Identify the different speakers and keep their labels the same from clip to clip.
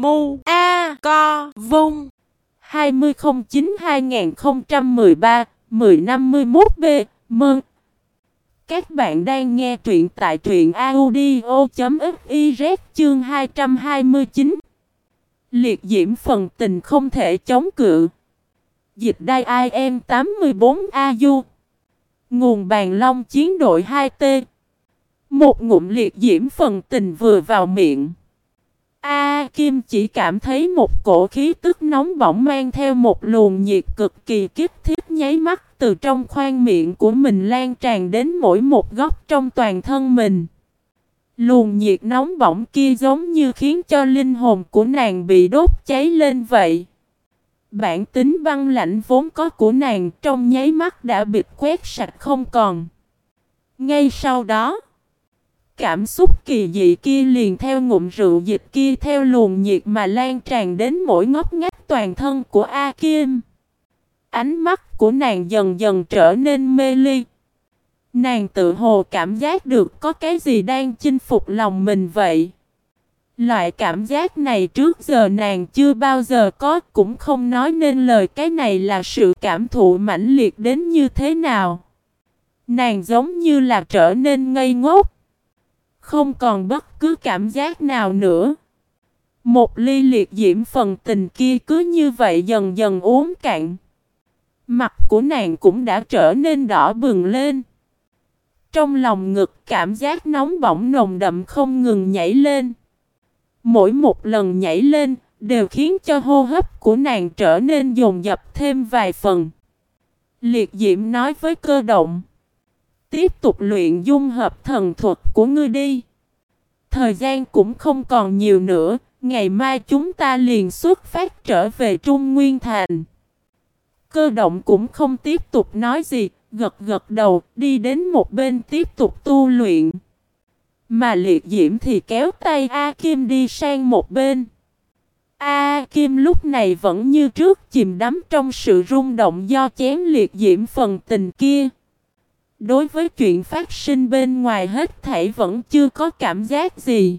Speaker 1: Mu, A, Co, Vung. 2009-2013-1051B Mừng! Các bạn đang nghe truyện tại truyện audio.fiz chương 229 Liệt diễm phần tình không thể chống cự. Dịch đai IM 84 Au Nguồn bàn long chiến đội 2T Một ngụm liệt diễm phần tình vừa vào miệng. A Kim chỉ cảm thấy một cổ khí tức nóng bỏng mang theo một luồng nhiệt cực kỳ kích thiết nháy mắt từ trong khoang miệng của mình lan tràn đến mỗi một góc trong toàn thân mình. Luồng nhiệt nóng bỏng kia giống như khiến cho linh hồn của nàng bị đốt cháy lên vậy. Bản tính băng lạnh vốn có của nàng trong nháy mắt đã bị quét sạch không còn. Ngay sau đó, cảm xúc kỳ dị kia liền theo ngụm rượu dịch kia theo luồng nhiệt mà lan tràn đến mỗi ngóc ngách toàn thân của A Kim. Ánh mắt của nàng dần dần trở nên mê ly. Nàng tự hồ cảm giác được có cái gì đang chinh phục lòng mình vậy. Loại cảm giác này trước giờ nàng chưa bao giờ có, cũng không nói nên lời cái này là sự cảm thụ mãnh liệt đến như thế nào. Nàng giống như là trở nên ngây ngốc. Không còn bất cứ cảm giác nào nữa. Một ly liệt diễm phần tình kia cứ như vậy dần dần uống cạn. Mặt của nàng cũng đã trở nên đỏ bừng lên. Trong lòng ngực, cảm giác nóng bỏng nồng đậm không ngừng nhảy lên. Mỗi một lần nhảy lên đều khiến cho hô hấp của nàng trở nên dồn dập thêm vài phần. Liệt diễm nói với cơ động. Tiếp tục luyện dung hợp thần thuật của ngươi đi. Thời gian cũng không còn nhiều nữa, ngày mai chúng ta liền xuất phát trở về Trung Nguyên Thành. Cơ động cũng không tiếp tục nói gì, gật gật đầu, đi đến một bên tiếp tục tu luyện. Mà liệt diễm thì kéo tay A Kim đi sang một bên. A Kim lúc này vẫn như trước chìm đắm trong sự rung động do chén liệt diễm phần tình kia. Đối với chuyện phát sinh bên ngoài hết thảy vẫn chưa có cảm giác gì.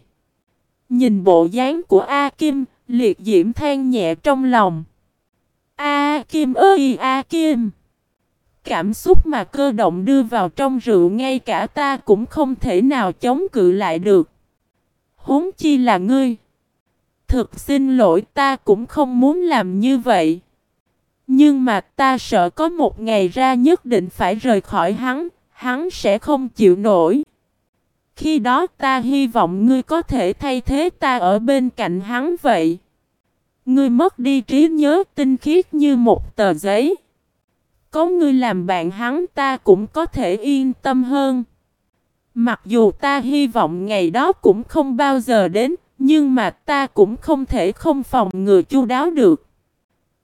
Speaker 1: Nhìn bộ dáng của A Kim, liệt diễm than nhẹ trong lòng. A Kim ơi A Kim! Cảm xúc mà cơ động đưa vào trong rượu ngay cả ta cũng không thể nào chống cự lại được. Huống chi là ngươi. Thực xin lỗi ta cũng không muốn làm như vậy. Nhưng mà ta sợ có một ngày ra nhất định phải rời khỏi hắn, hắn sẽ không chịu nổi. Khi đó ta hy vọng ngươi có thể thay thế ta ở bên cạnh hắn vậy. Ngươi mất đi trí nhớ tinh khiết như một tờ giấy. Có ngươi làm bạn hắn ta cũng có thể yên tâm hơn. Mặc dù ta hy vọng ngày đó cũng không bao giờ đến, nhưng mà ta cũng không thể không phòng ngừa chu đáo được.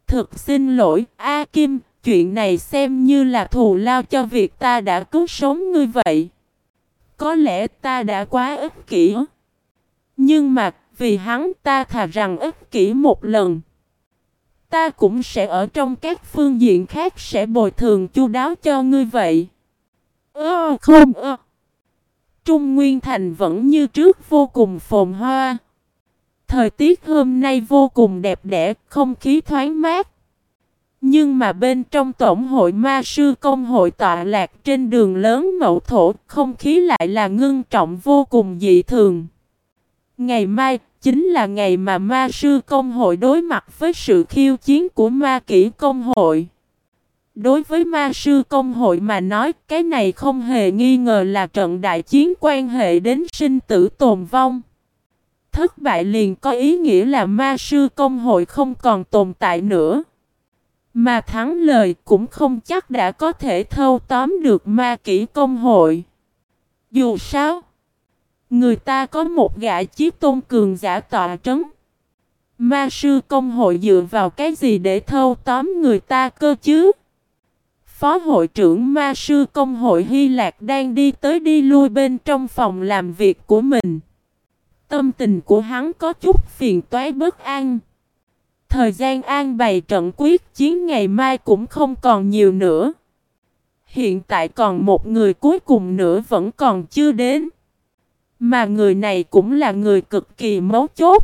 Speaker 1: Thực xin lỗi, A Kim, chuyện này xem như là thù lao cho việc ta đã cứu sống ngươi vậy. Có lẽ ta đã quá ích kỷ. Nhưng mà, vì hắn ta thà rằng ích kỷ một lần. Ta cũng sẽ ở trong các phương diện khác sẽ bồi thường chu đáo cho ngươi vậy. Ơ không ơ. Trung Nguyên Thành vẫn như trước vô cùng phồn hoa. Thời tiết hôm nay vô cùng đẹp đẽ, không khí thoáng mát. Nhưng mà bên trong tổng hội ma sư công hội tọa lạc trên đường lớn mậu thổ, không khí lại là ngưng trọng vô cùng dị thường. Ngày mai, chính là ngày mà ma sư công hội đối mặt với sự khiêu chiến của ma kỷ công hội. Đối với ma sư công hội mà nói, cái này không hề nghi ngờ là trận đại chiến quan hệ đến sinh tử tồn vong. Thất bại liền có ý nghĩa là ma sư công hội không còn tồn tại nữa. Mà thắng lời cũng không chắc đã có thể thâu tóm được ma kỷ công hội. Dù sao, người ta có một gã chiếc tôn cường giả tọa trấn. Ma sư công hội dựa vào cái gì để thâu tóm người ta cơ chứ? Phó hội trưởng ma sư công hội Hy Lạc đang đi tới đi lui bên trong phòng làm việc của mình. Tâm tình của hắn có chút phiền toái bất an. Thời gian an bày trận quyết chiến ngày mai cũng không còn nhiều nữa. Hiện tại còn một người cuối cùng nữa vẫn còn chưa đến. Mà người này cũng là người cực kỳ mấu chốt.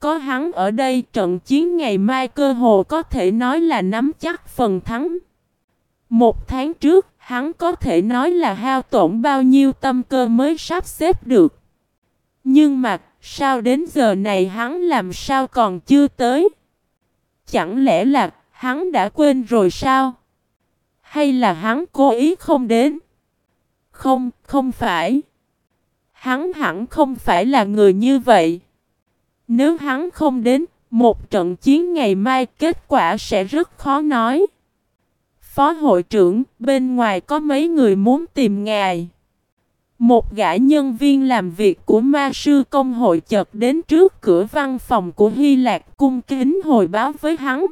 Speaker 1: Có hắn ở đây trận chiến ngày mai cơ hồ có thể nói là nắm chắc phần thắng. Một tháng trước, hắn có thể nói là hao tổn bao nhiêu tâm cơ mới sắp xếp được. Nhưng mà, sao đến giờ này hắn làm sao còn chưa tới? Chẳng lẽ là hắn đã quên rồi sao? Hay là hắn cố ý không đến? Không, không phải. Hắn hẳn không phải là người như vậy. Nếu hắn không đến, một trận chiến ngày mai kết quả sẽ rất khó nói. Phó hội trưởng, bên ngoài có mấy người muốn tìm ngài. Một gã nhân viên làm việc của ma sư công hội chợt đến trước cửa văn phòng của Hy Lạc cung kính hồi báo với hắn.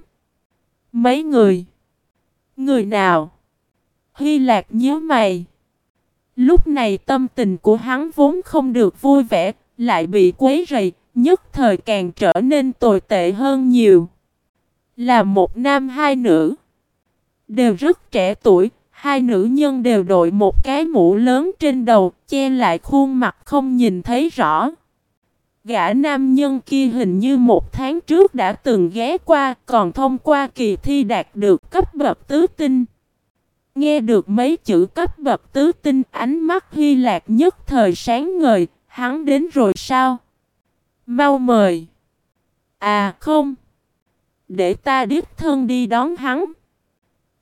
Speaker 1: Mấy người? Người nào? Hy Lạc nhớ mày. Lúc này tâm tình của hắn vốn không được vui vẻ, lại bị quấy rầy, nhất thời càng trở nên tồi tệ hơn nhiều. Là một nam hai nữ. Đều rất trẻ tuổi, hai nữ nhân đều đội một cái mũ lớn trên đầu, che lại khuôn mặt không nhìn thấy rõ. Gã nam nhân kia hình như một tháng trước đã từng ghé qua, còn thông qua kỳ thi đạt được cấp bậc tứ tinh. Nghe được mấy chữ cấp bậc tứ tinh ánh mắt Hy Lạc nhất thời sáng ngời, hắn đến rồi sao? Mau mời. À không. Để ta đích thân đi đón hắn.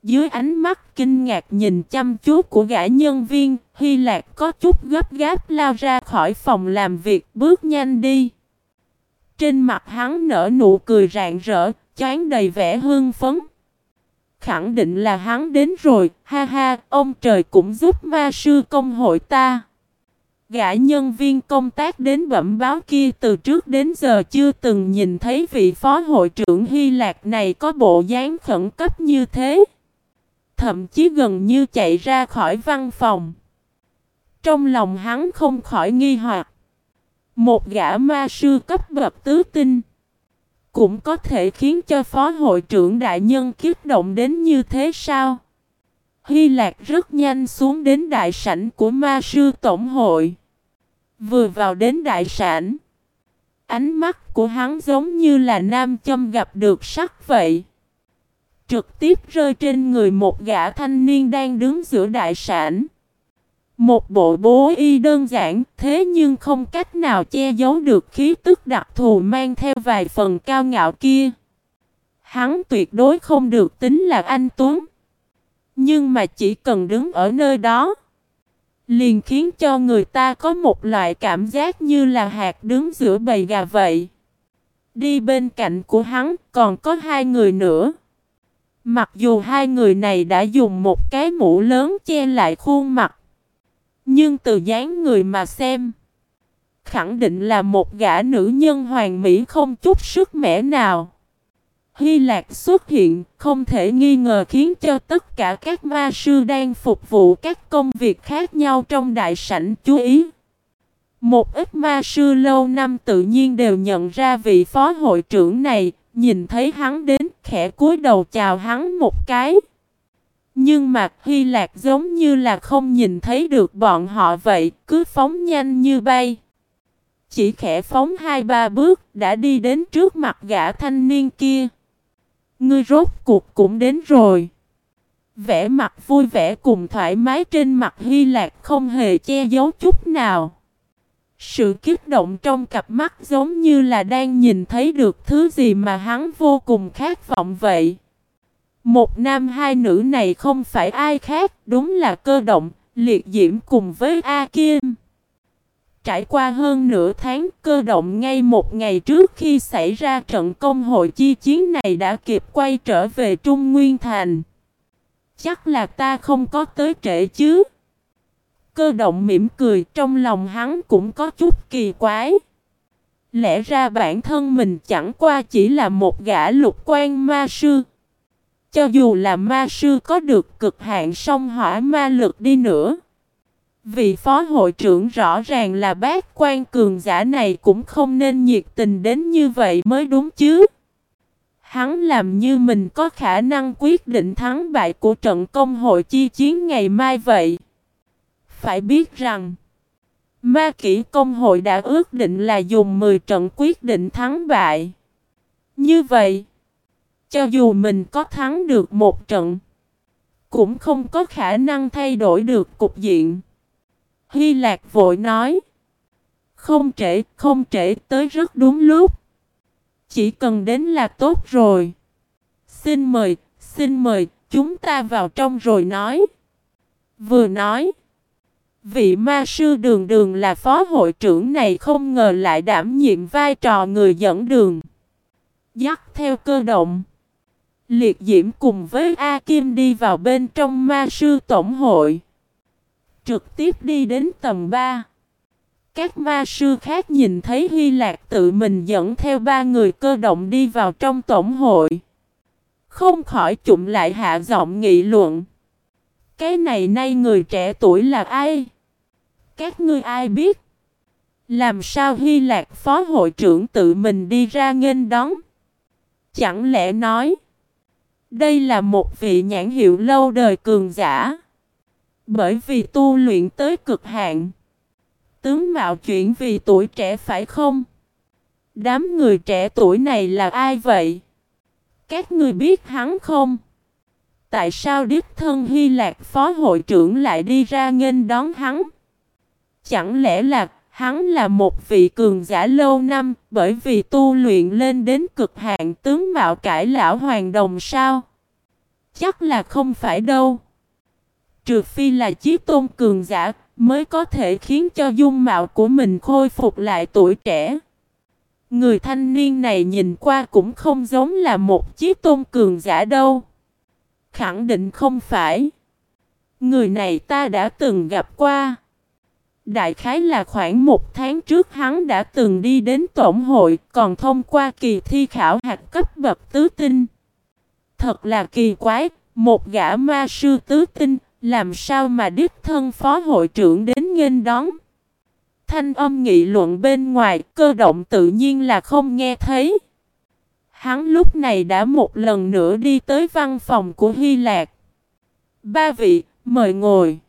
Speaker 1: Dưới ánh mắt kinh ngạc nhìn chăm chú của gã nhân viên, Hy Lạc có chút gấp gáp lao ra khỏi phòng làm việc bước nhanh đi. Trên mặt hắn nở nụ cười rạng rỡ, chán đầy vẻ hương phấn. Khẳng định là hắn đến rồi, ha ha, ông trời cũng giúp ma sư công hội ta. Gã nhân viên công tác đến bẩm báo kia từ trước đến giờ chưa từng nhìn thấy vị phó hội trưởng Hy Lạc này có bộ dáng khẩn cấp như thế. Thậm chí gần như chạy ra khỏi văn phòng. Trong lòng hắn không khỏi nghi hoặc. Một gã ma sư cấp bậc tứ tinh. Cũng có thể khiến cho phó hội trưởng đại nhân kiếp động đến như thế sao? Hy Lạc rất nhanh xuống đến đại sảnh của ma sư tổng hội. Vừa vào đến đại sảnh. Ánh mắt của hắn giống như là nam châm gặp được sắc vậy. Trực tiếp rơi trên người một gã thanh niên đang đứng giữa đại sảnh. Một bộ bố y đơn giản, thế nhưng không cách nào che giấu được khí tức đặc thù mang theo vài phần cao ngạo kia. Hắn tuyệt đối không được tính là anh Tuấn. Nhưng mà chỉ cần đứng ở nơi đó. Liền khiến cho người ta có một loại cảm giác như là hạt đứng giữa bầy gà vậy. Đi bên cạnh của hắn còn có hai người nữa. Mặc dù hai người này đã dùng một cái mũ lớn che lại khuôn mặt. Nhưng từ dáng người mà xem. Khẳng định là một gã nữ nhân hoàng mỹ không chút sức mẻ nào. Hy Lạc xuất hiện không thể nghi ngờ khiến cho tất cả các ma sư đang phục vụ các công việc khác nhau trong đại sảnh chú ý. Một ít ma sư lâu năm tự nhiên đều nhận ra vị phó hội trưởng này, nhìn thấy hắn đến khẽ cúi đầu chào hắn một cái. Nhưng mặt Hy Lạc giống như là không nhìn thấy được bọn họ vậy, cứ phóng nhanh như bay. Chỉ khẽ phóng hai ba bước đã đi đến trước mặt gã thanh niên kia. Ngươi rốt cuộc cũng đến rồi. Vẻ mặt vui vẻ cùng thoải mái trên mặt Hy Lạc không hề che giấu chút nào. Sự kích động trong cặp mắt giống như là đang nhìn thấy được thứ gì mà hắn vô cùng khát vọng vậy. Một nam hai nữ này không phải ai khác, đúng là cơ động, liệt diễm cùng với A Kim. Trải qua hơn nửa tháng cơ động ngay một ngày trước khi xảy ra trận công hội chi chiến này đã kịp quay trở về Trung Nguyên Thành. Chắc là ta không có tới trễ chứ. Cơ động mỉm cười, trong lòng hắn cũng có chút kỳ quái. Lẽ ra bản thân mình chẳng qua chỉ là một gã lục quan ma sư. Cho dù là ma sư có được cực hạn song hỏa ma lực đi nữa. Vị phó hội trưởng rõ ràng là bác quan cường giả này cũng không nên nhiệt tình đến như vậy mới đúng chứ. Hắn làm như mình có khả năng quyết định thắng bại của trận công hội chi chiến ngày mai vậy. Phải biết rằng, Ma kỷ công hội đã ước định là dùng 10 trận quyết định thắng bại. Như vậy, cho dù mình có thắng được một trận, cũng không có khả năng thay đổi được cục diện. Hy Lạc vội nói, không trễ, không trễ tới rất đúng lúc. Chỉ cần đến là tốt rồi. Xin mời, xin mời, chúng ta vào trong rồi nói. Vừa nói, vị ma sư đường đường là phó hội trưởng này không ngờ lại đảm nhiệm vai trò người dẫn đường. Dắt theo cơ động. Liệt diễm cùng với A Kim đi vào bên trong ma sư tổng hội. Trực tiếp đi đến tầng 3. Các ma sư khác nhìn thấy Hy Lạc tự mình dẫn theo ba người cơ động đi vào trong tổng hội. Không khỏi chụm lại hạ giọng nghị luận. Cái này nay người trẻ tuổi là ai? Các ngươi ai biết? Làm sao Hy Lạc phó hội trưởng tự mình đi ra nghênh đón? Chẳng lẽ nói, Đây là một vị nhãn hiệu lâu đời cường giả Bởi vì tu luyện tới cực hạn, Tướng mạo chuyển vì tuổi trẻ phải không? Đám người trẻ tuổi này là ai vậy? Các người biết hắn không? Tại sao đích thân Hy Lạc phó hội trưởng lại đi ra nghênh đón hắn? Chẳng lẽ là hắn là một vị cường giả lâu năm bởi vì tu luyện lên đến cực hạn tướng mạo cải lão hoàng đồng sao? Chắc là không phải đâu. Trừ phi là chiếc tôn cường giả mới có thể khiến cho dung mạo của mình khôi phục lại tuổi trẻ. Người thanh niên này nhìn qua cũng không giống là một chiếc tôn cường giả đâu. Khẳng định không phải. Người này ta đã từng gặp qua. Đại khái là khoảng một tháng trước hắn đã từng đi đến tổng hội còn thông qua kỳ thi khảo hạt cấp bậc tứ tinh. Thật là kỳ quái, một gã ma sư tứ tinh, làm sao mà đích thân phó hội trưởng đến nghênh đón. Thanh âm nghị luận bên ngoài, cơ động tự nhiên là không nghe thấy. Hắn lúc này đã một lần nữa đi tới văn phòng của Hy Lạc. Ba vị, mời ngồi.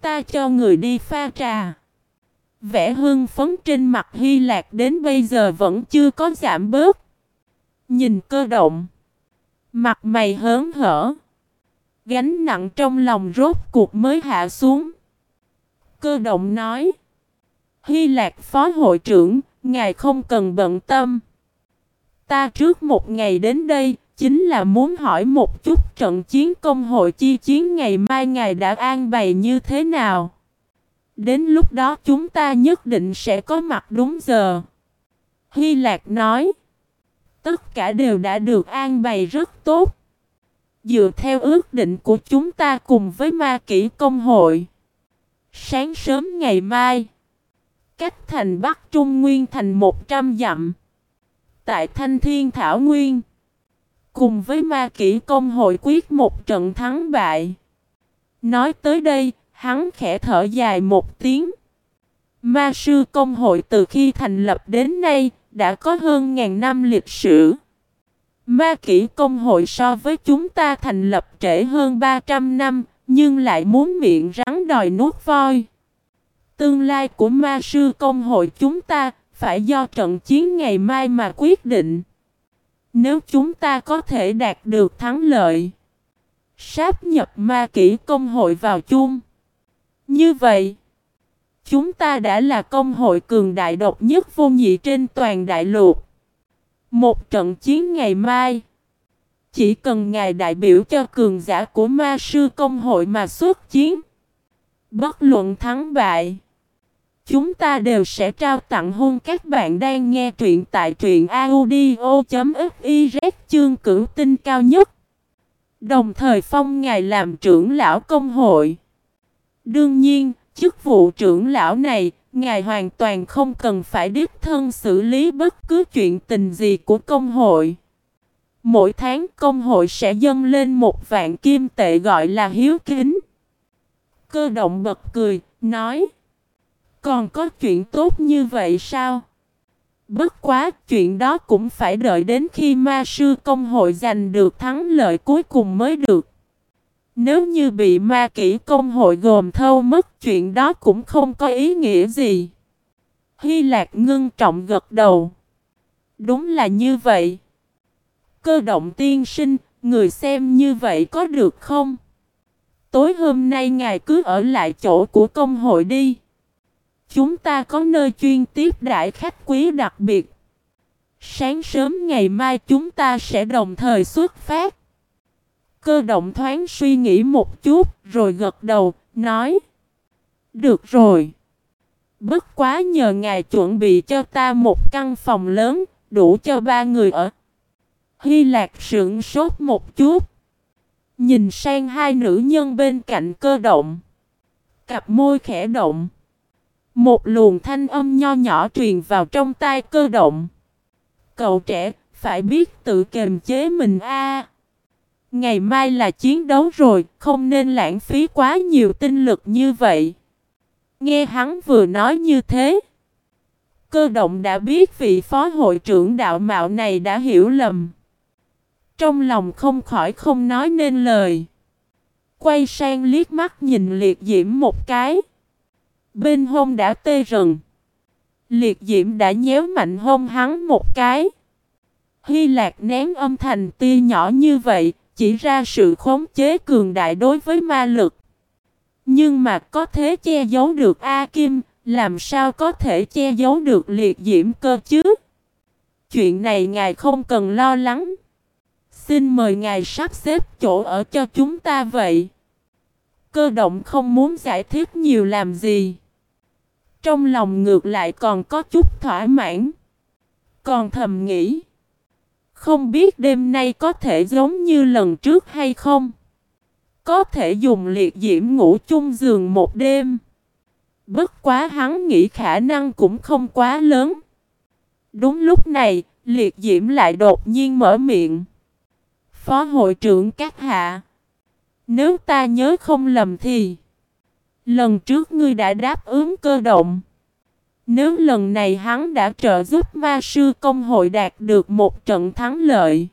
Speaker 1: Ta cho người đi pha trà. Vẻ hưng phấn trên mặt Hy Lạc đến bây giờ vẫn chưa có giảm bớt. Nhìn cơ động. Mặt mày hớn hở. Gánh nặng trong lòng rốt cuộc mới hạ xuống. Cơ động nói. Hy Lạc phó hội trưởng, ngài không cần bận tâm. Ta trước một ngày đến đây, chính là muốn hỏi một chút trận chiến công hội chi chiến ngày mai ngài đã an bày như thế nào. Đến lúc đó chúng ta nhất định sẽ có mặt đúng giờ. Hy Lạc nói. Tất cả đều đã được an bày rất tốt. Dựa theo ước định của chúng ta cùng với ma kỷ công hội. Sáng sớm ngày mai. Cách thành Bắc Trung Nguyên thành 100 dặm. Tại Thanh Thiên Thảo Nguyên. Cùng với ma kỷ công hội quyết một trận thắng bại. Nói tới đây, hắn khẽ thở dài một tiếng. Ma sư công hội từ khi thành lập đến nay, đã có hơn ngàn năm lịch sử. Ma kỷ công hội so với chúng ta thành lập trễ hơn 300 năm, nhưng lại muốn miệng rắn đòi nuốt voi. Tương lai của ma sư công hội chúng ta phải do trận chiến ngày mai mà quyết định. Nếu chúng ta có thể đạt được thắng lợi, sáp nhập ma kỷ công hội vào chung. Như vậy, chúng ta đã là công hội cường đại độc nhất vô nhị trên toàn đại lục. Một trận chiến ngày mai, chỉ cần ngài đại biểu cho cường giả của ma sư công hội mà xuất chiến. Bất luận thắng bại. Chúng ta đều sẽ trao tặng hôn các bạn đang nghe truyện tại truyện audio.fiz chương cửu tinh cao nhất. Đồng thời phong ngài làm trưởng lão công hội. Đương nhiên, chức vụ trưởng lão này, ngài hoàn toàn không cần phải đích thân xử lý bất cứ chuyện tình gì của công hội. Mỗi tháng công hội sẽ dâng lên một vạn kim tệ gọi là hiếu kính. Cơ động bật cười, nói. Còn có chuyện tốt như vậy sao? Bất quá, chuyện đó cũng phải đợi đến khi ma sư công hội giành được thắng lợi cuối cùng mới được. Nếu như bị ma kỹ công hội gồm thâu mất chuyện đó cũng không có ý nghĩa gì. Hy Lạc ngưng trọng gật đầu. Đúng là như vậy. Cơ động tiên sinh, người xem như vậy có được không? Tối hôm nay ngài cứ ở lại chỗ của công hội đi. Chúng ta có nơi chuyên tiếp đại khách quý đặc biệt. Sáng sớm ngày mai chúng ta sẽ đồng thời xuất phát. Cơ động thoáng suy nghĩ một chút rồi gật đầu, nói. Được rồi. Bất quá nhờ ngài chuẩn bị cho ta một căn phòng lớn, đủ cho ba người ở. Hy Lạc sững sốt một chút. Nhìn sang hai nữ nhân bên cạnh cơ động. Cặp môi khẽ động. Một luồng thanh âm nho nhỏ truyền vào trong tai cơ động. Cậu trẻ, phải biết tự kiềm chế mình a. Ngày mai là chiến đấu rồi, không nên lãng phí quá nhiều tinh lực như vậy. Nghe hắn vừa nói như thế. Cơ động đã biết vị phó hội trưởng đạo mạo này đã hiểu lầm. Trong lòng không khỏi không nói nên lời. Quay sang liếc mắt nhìn liệt diễm một cái. Bên hông đã tê rần. Liệt diễm đã nhéo mạnh hông hắn một cái. Hy Lạc nén âm thành tia nhỏ như vậy, chỉ ra sự khống chế cường đại đối với ma lực. Nhưng mà có thế che giấu được A Kim, làm sao có thể che giấu được liệt diễm cơ chứ? Chuyện này ngài không cần lo lắng. Xin mời ngài sắp xếp chỗ ở cho chúng ta vậy. Cơ động không muốn giải thích nhiều làm gì. Trong lòng ngược lại còn có chút thỏa mãn. Còn thầm nghĩ. Không biết đêm nay có thể giống như lần trước hay không? Có thể dùng liệt diễm ngủ chung giường một đêm. Bất quá hắn nghĩ khả năng cũng không quá lớn. Đúng lúc này, liệt diễm lại đột nhiên mở miệng. Phó hội trưởng các hạ. Nếu ta nhớ không lầm thì. Lần trước ngươi đã đáp ứng cơ động. Nếu lần này hắn đã trợ giúp ma sư công hội đạt được một trận thắng lợi.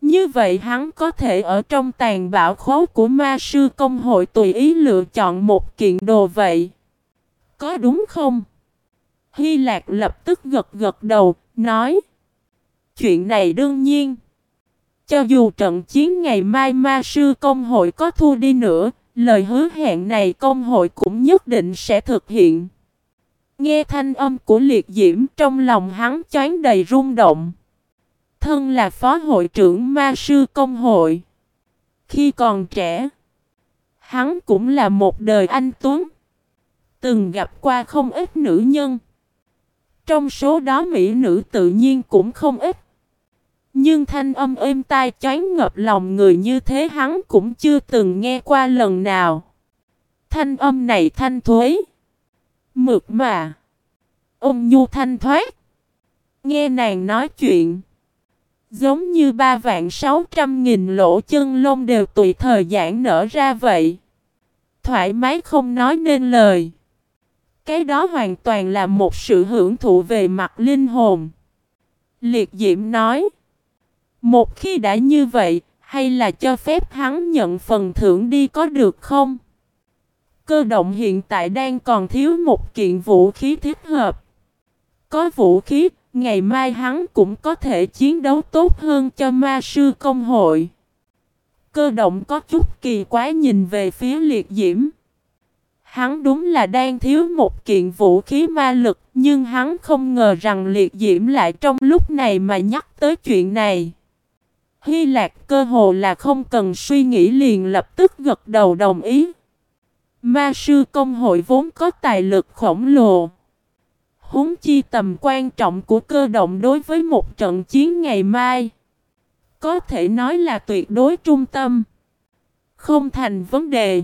Speaker 1: Như vậy hắn có thể ở trong tàn bạo khố của ma sư công hội tùy ý lựa chọn một kiện đồ vậy. Có đúng không? Hy Lạc lập tức gật gật đầu, nói. Chuyện này đương nhiên. Cho dù trận chiến ngày mai ma sư công hội có thua đi nữa, lời hứa hẹn này công hội cũng nhất định sẽ thực hiện. Nghe thanh âm của liệt diễm trong lòng hắn choáng đầy rung động. Thân là phó hội trưởng ma sư công hội. Khi còn trẻ, hắn cũng là một đời anh tuấn. Từng gặp qua không ít nữ nhân. Trong số đó mỹ nữ tự nhiên cũng không ít. Nhưng thanh âm êm tai chói ngập lòng người như thế hắn cũng chưa từng nghe qua lần nào. Thanh âm này thanh thuế. Mực mà. Ông nhu thanh thoát. Nghe nàng nói chuyện. Giống như ba vạn sáu trăm nghìn lỗ chân lông đều tùy thời giãn nở ra vậy. Thoải mái không nói nên lời. Cái đó hoàn toàn là một sự hưởng thụ về mặt linh hồn. Liệt diễm nói. Một khi đã như vậy, hay là cho phép hắn nhận phần thưởng đi có được không? Cơ động hiện tại đang còn thiếu một kiện vũ khí thích hợp. Có vũ khí, ngày mai hắn cũng có thể chiến đấu tốt hơn cho ma sư công hội. Cơ động có chút kỳ quái nhìn về phía liệt diễm. Hắn đúng là đang thiếu một kiện vũ khí ma lực, nhưng hắn không ngờ rằng liệt diễm lại trong lúc này mà nhắc tới chuyện này. Hy Lạc cơ hồ là không cần suy nghĩ liền lập tức gật đầu đồng ý. Ma sư công hội vốn có tài lực khổng lồ. Húng chi tầm quan trọng của cơ động đối với một trận chiến ngày mai. Có thể nói là tuyệt đối trung tâm. Không thành vấn đề.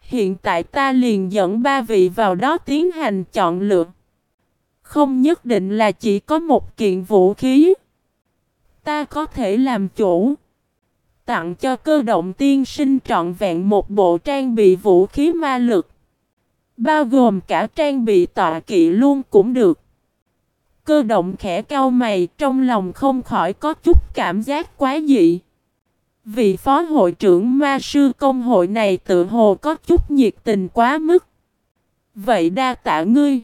Speaker 1: Hiện tại ta liền dẫn ba vị vào đó tiến hành chọn lựa. Không nhất định là chỉ có một kiện vũ khí. Ta có thể làm chủ. Tặng cho cơ động tiên sinh trọn vẹn một bộ trang bị vũ khí ma lực. Bao gồm cả trang bị tọa kỵ luôn cũng được. Cơ động khẽ cau mày, trong lòng không khỏi có chút cảm giác quá dị. Vị phó hội trưởng ma sư công hội này tự hồ có chút nhiệt tình quá mức. Vậy đa tạ ngươi.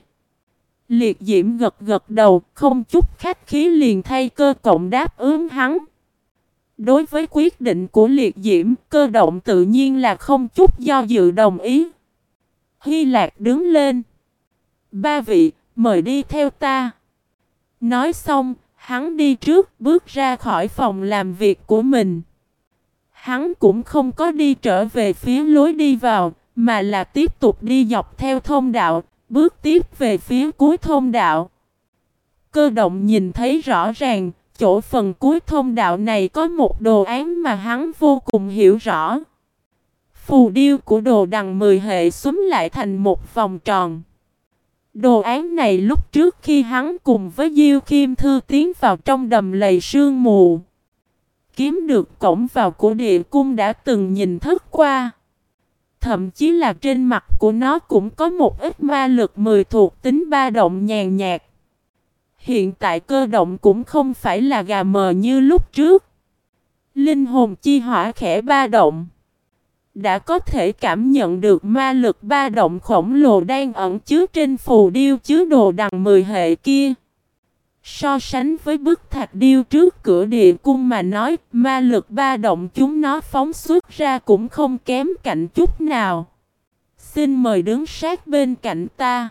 Speaker 1: Liệt diễm gật gật đầu, không chút khách khí liền thay cơ cộng đáp ứng hắn. Đối với quyết định của liệt diễm, cơ động tự nhiên là không chút do dự đồng ý. Hy Lạc đứng lên. Ba vị, mời đi theo ta. Nói xong, hắn đi trước, bước ra khỏi phòng làm việc của mình. Hắn cũng không có đi trở về phía lối đi vào, mà là tiếp tục đi dọc theo thông đạo, bước tiếp về phía cuối thôn đạo. Cơ động nhìn thấy rõ ràng, chỗ phần cuối thôn đạo này có một đồ án mà hắn vô cùng hiểu rõ. Phù điêu của đồ đằng mười hệ xúm lại thành một vòng tròn. Đồ án này lúc trước khi hắn cùng với Diêu Kim Thư tiến vào trong đầm lầy sương mù. Kiếm được cổng vào của địa cung đã từng nhìn thức qua. Thậm chí là trên mặt của nó cũng có một ít ma lực mười thuộc tính ba động nhàn nhạt. Hiện tại cơ động cũng không phải là gà mờ như lúc trước. Linh hồn chi hỏa khẽ ba động. Đã có thể cảm nhận được ma lực ba động khổng lồ đang ẩn chứa trên phù điêu chứa đồ đằng mười hệ kia. So sánh với bức thạch điêu trước cửa địa cung mà nói, ma lực ba động chúng nó phóng xuất ra cũng không kém cạnh chút nào. Xin mời đứng sát bên cạnh ta.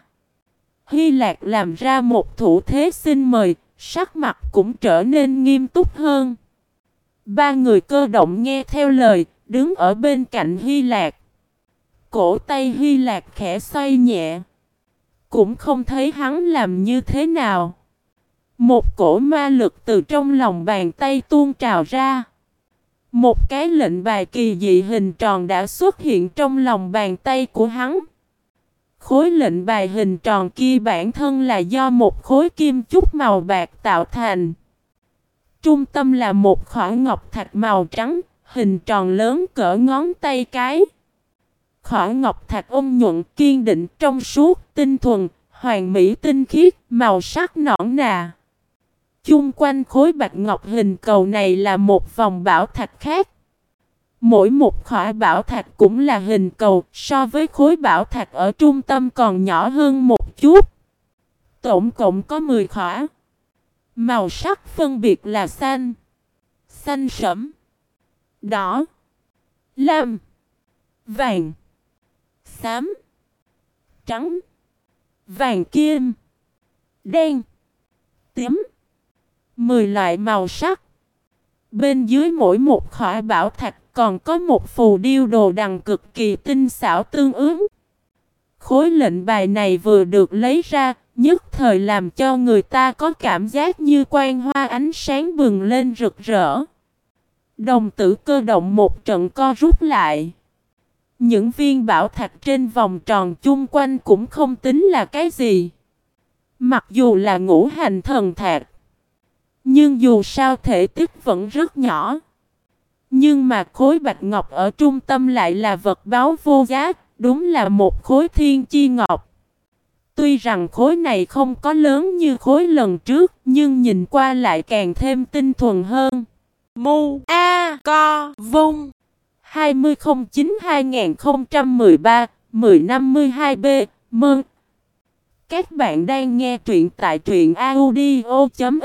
Speaker 1: Hy Lạc làm ra một thủ thế xin mời, sắc mặt cũng trở nên nghiêm túc hơn. Ba người cơ động nghe theo lời, đứng ở bên cạnh Hy Lạc. Cổ tay Hy Lạc khẽ xoay nhẹ. Cũng không thấy hắn làm như thế nào. Một cổ ma lực từ trong lòng bàn tay tuôn trào ra. Một cái lệnh bài kỳ dị hình tròn đã xuất hiện trong lòng bàn tay của hắn. Khối lệnh bài hình tròn kia bản thân là do một khối kim chúc màu bạc tạo thành. Trung tâm là một khỏa ngọc thạch màu trắng, hình tròn lớn cỡ ngón tay cái. Khỏa ngọc thạch ôm nhuận kiên định trong suốt, tinh thuần, hoàng mỹ tinh khiết, màu sắc nõn nà. Chung quanh khối bạch ngọc hình cầu này là một vòng bảo thạch khác. Mỗi một khỏa bảo thạch cũng là hình cầu, so với khối bảo thạch ở trung tâm còn nhỏ hơn một chút. Tổng cộng có 10 khỏa. Màu sắc phân biệt là xanh, xanh sẫm, đỏ, lam, vàng, xám, trắng, vàng kim, đen, tím. 10 loại màu sắc. Bên dưới mỗi một khỏa bảo thạch còn có một phù điêu đồ đằng cực kỳ tinh xảo tương ứng. Khối lệnh bài này vừa được lấy ra, nhất thời làm cho người ta có cảm giác như quan hoa ánh sáng bừng lên rực rỡ. Đồng tử cơ động một trận co rút lại. Những viên bảo thạch trên vòng tròn chung quanh cũng không tính là cái gì. Mặc dù là ngũ hành thần thạch. Nhưng dù sao thể tích vẫn rất nhỏ. Nhưng mà khối bạch ngọc ở trung tâm lại là vật báo vô giá, đúng là một khối thiên chi ngọc. Tuy rằng khối này không có lớn như khối lần trước, nhưng nhìn qua lại càng thêm tinh thuần hơn. Mu A Co Vung 2009-2013-1052B Mơn các bạn đang nghe truyện tại truyện audio.fiz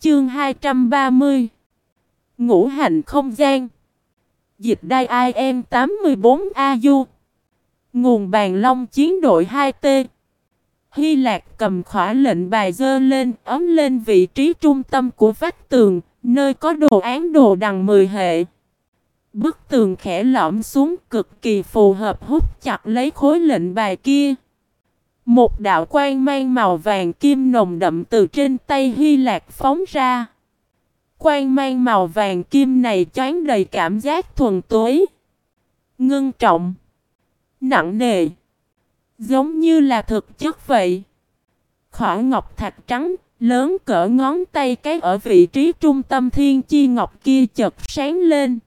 Speaker 1: chương 230 Ngũ hành không gian. Dịch đai IM 84AU Nguồn bàn long chiến đội 2T Hy Lạc cầm khỏa lệnh bài dơ lên ấm lên vị trí trung tâm của vách tường, Nơi có đồ án đồ đằng 10 hệ. Bức tường khẽ lõm xuống, cực kỳ phù hợp hút chặt lấy khối lệnh bài kia một đạo quang mang màu vàng kim nồng đậm từ trên tay Hy Lạc phóng ra. Quang mang màu vàng kim này choán đầy cảm giác thuần túy, ngưng trọng, nặng nề, giống như là thực chất vậy. Khỏa ngọc thạch trắng, lớn cỡ ngón tay cái ở vị trí trung tâm thiên chi ngọc kia chật sáng lên.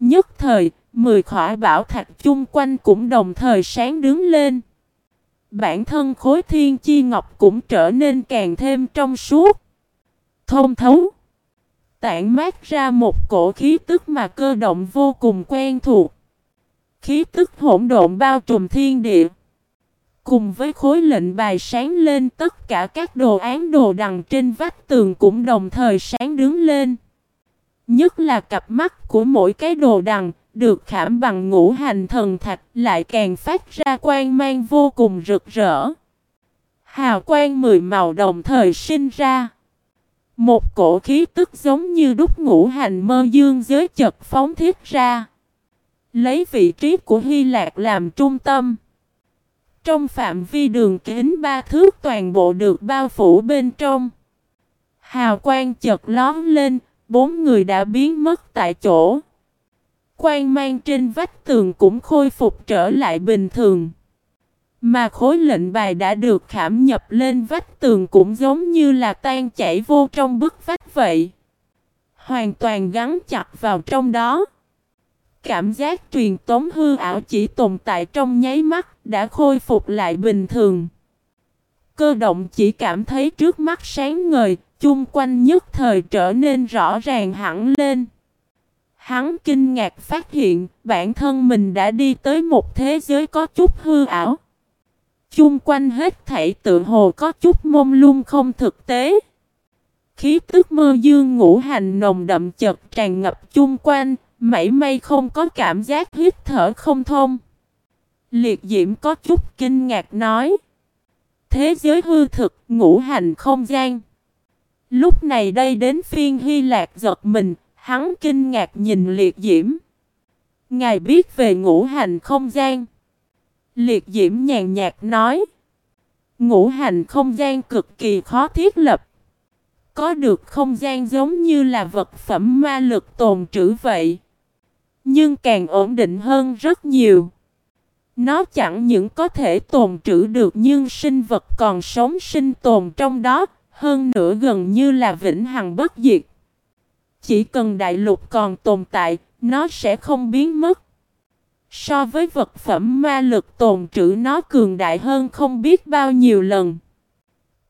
Speaker 1: Nhất thời, mười khỏa bảo thạch chung quanh cũng đồng thời sáng đứng lên bản thân khối thiên chi ngọc cũng trở nên càng thêm trong suốt, thông thấu, tản mát ra một cổ khí tức mà cơ động vô cùng quen thuộc. Khí tức hỗn độn bao trùm thiên địa. Cùng với khối lệnh bài sáng lên tất cả các đồ án đồ đằng trên vách tường cũng đồng thời sáng đứng lên. Nhất là cặp mắt của mỗi cái đồ đằng được khảm bằng ngũ hành thần thạch lại càng phát ra quang mang vô cùng rực rỡ. Hào quang mười màu đồng thời sinh ra. Một cổ khí tức giống như đúc ngũ hành mơ dương giới chật phóng thiết ra. Lấy vị trí của Hy Lạc làm trung tâm. Trong phạm vi đường kính ba thước toàn bộ được bao phủ bên trong. Hào quang chật lón lên, bốn người đã biến mất tại chỗ. Quang mang trên vách tường cũng khôi phục trở lại bình thường. Mà khối lệnh bài đã được khảm nhập lên vách tường cũng giống như là tan chảy vô trong bức vách vậy. Hoàn toàn gắn chặt vào trong đó. Cảm giác truyền tống hư ảo chỉ tồn tại trong nháy mắt đã khôi phục lại bình thường. Cơ động chỉ cảm thấy trước mắt sáng ngời, chung quanh nhất thời trở nên rõ ràng hẳn lên. Hắn kinh ngạc phát hiện bản thân mình đã đi tới một thế giới có chút hư ảo. Chung quanh hết thảy tự hồ có chút mông lung không thực tế. Khí tức mơ dương ngũ hành nồng đậm chật tràn ngập chung quanh, mảy may không có cảm giác hít thở không thông. Liệt diễm có chút kinh ngạc nói. Thế giới hư thực, ngũ hành không gian. Lúc này đây đến phiên Hy Lạc giật mình, hắn kinh ngạc nhìn liệt diễm. Ngài biết về ngũ hành không gian. Liệt diễm nhàn nhạt nói. Ngũ hành không gian cực kỳ khó thiết lập. Có được không gian giống như là vật phẩm ma lực tồn trữ vậy. Nhưng càng ổn định hơn rất nhiều. Nó chẳng những có thể tồn trữ được nhưng sinh vật còn sống sinh tồn trong đó, hơn nữa gần như là vĩnh hằng bất diệt. Chỉ cần đại lục còn tồn tại, nó sẽ không biến mất. So với vật phẩm ma lực tồn trữ nó cường đại hơn không biết bao nhiêu lần.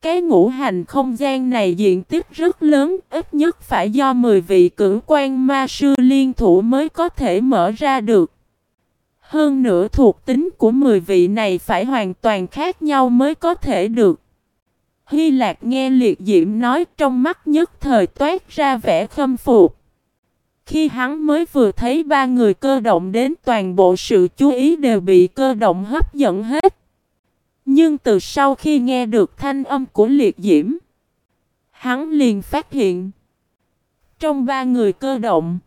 Speaker 1: Cái ngũ hành không gian này diện tích rất lớn, ít nhất phải do 10 vị cử quan ma sư liên thủ mới có thể mở ra được. Hơn nữa thuộc tính của 10 vị này phải hoàn toàn khác nhau mới có thể được. Hy Lạc nghe liệt diễm nói trong mắt nhất thời toát ra vẻ khâm phục. Khi hắn mới vừa thấy ba người cơ động đến toàn bộ sự chú ý đều bị cơ động hấp dẫn hết. Nhưng từ sau khi nghe được thanh âm của liệt diễm, hắn liền phát hiện. Trong ba người cơ động,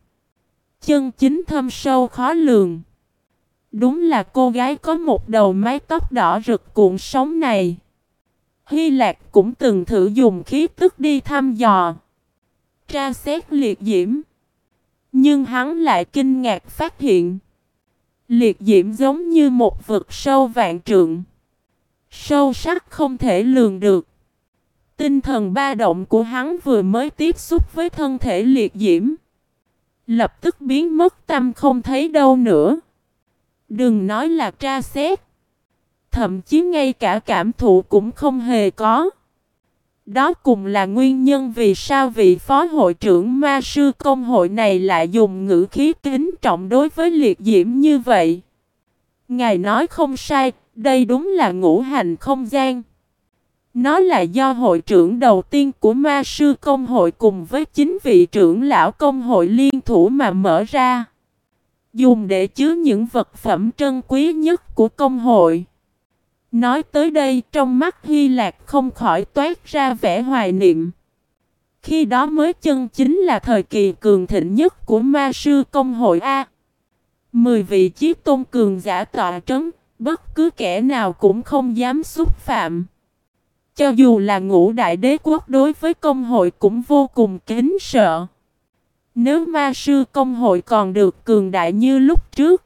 Speaker 1: chân chính thâm sâu khó lường. Đúng là cô gái có một đầu mái tóc đỏ rực cuộn sóng này. Hy Lạc cũng từng thử dùng khí tức đi thăm dò. Tra xét liệt diễm. Nhưng hắn lại kinh ngạc phát hiện. Liệt diễm giống như một vực sâu vạn trượng. Sâu sắc không thể lường được. Tinh thần ba động của hắn vừa mới tiếp xúc với thân thể liệt diễm. Lập tức biến mất, tâm không thấy đâu nữa. Đừng nói là tra xét. Thậm chí ngay cả cảm thụ cũng không hề có. Đó cùng là nguyên nhân vì sao vị phó hội trưởng ma sư công hội này lại dùng ngữ khí kính trọng đối với liệt diễm như vậy. Ngài nói không sai, đây đúng là ngũ hành không gian. Nó là do hội trưởng đầu tiên của ma sư công hội cùng với chính vị trưởng lão công hội liên thủ mà mở ra. Dùng để chứa những vật phẩm trân quý nhất của công hội. Nói tới đây trong mắt Hy Lạc không khỏi toát ra vẻ hoài niệm. Khi đó mới chân chính là thời kỳ cường thịnh nhất của ma sư công hội A. Mười vị chiếc tôn cường giả tọa trấn, bất cứ kẻ nào cũng không dám xúc phạm. Cho dù là ngũ đại đế quốc đối với công hội cũng vô cùng kính sợ. Nếu ma sư công hội còn được cường đại như lúc trước,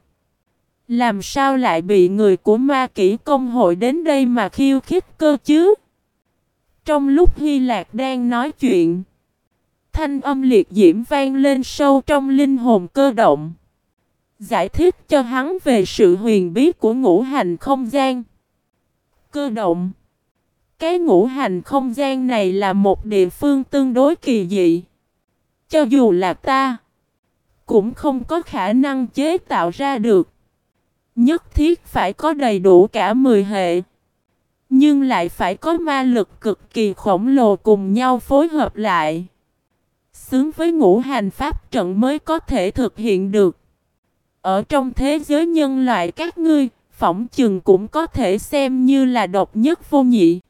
Speaker 1: làm sao lại bị người của ma kỷ công hội đến đây mà khiêu khích cơ chứ? Trong lúc Hy Lạc đang nói chuyện, thanh âm liệt diễm vang lên sâu trong linh hồn cơ động. Giải thích cho hắn về sự huyền bí của ngũ hành không gian. Cơ động Cái ngũ hành không gian này là một địa phương tương đối kỳ dị. Cho dù là ta, cũng không có khả năng chế tạo ra được. Nhất thiết phải có đầy đủ cả 10 hệ. Nhưng lại phải có ma lực cực kỳ khổng lồ cùng nhau phối hợp lại. Xứng với ngũ hành pháp trận mới có thể thực hiện được. Ở trong thế giới nhân loại các ngươi, phỏng chừng cũng có thể xem như là độc nhất vô nhị.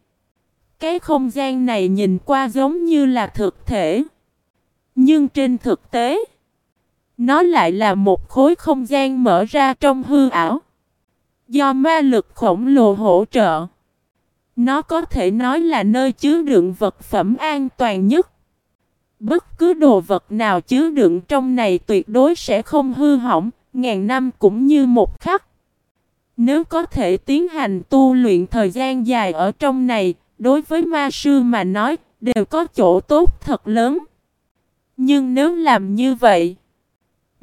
Speaker 1: Cái không gian này nhìn qua giống như là thực thể. Nhưng trên thực tế, nó lại là một khối không gian mở ra trong hư ảo. Do ma lực khổng lồ hỗ trợ. Nó có thể nói là nơi chứa đựng vật phẩm an toàn nhất. Bất cứ đồ vật nào chứa đựng trong này tuyệt đối sẽ không hư hỏng, ngàn năm cũng như một khắc. Nếu có thể tiến hành tu luyện thời gian dài ở trong này, đối với ma sư mà nói, đều có chỗ tốt thật lớn. Nhưng nếu làm như vậy,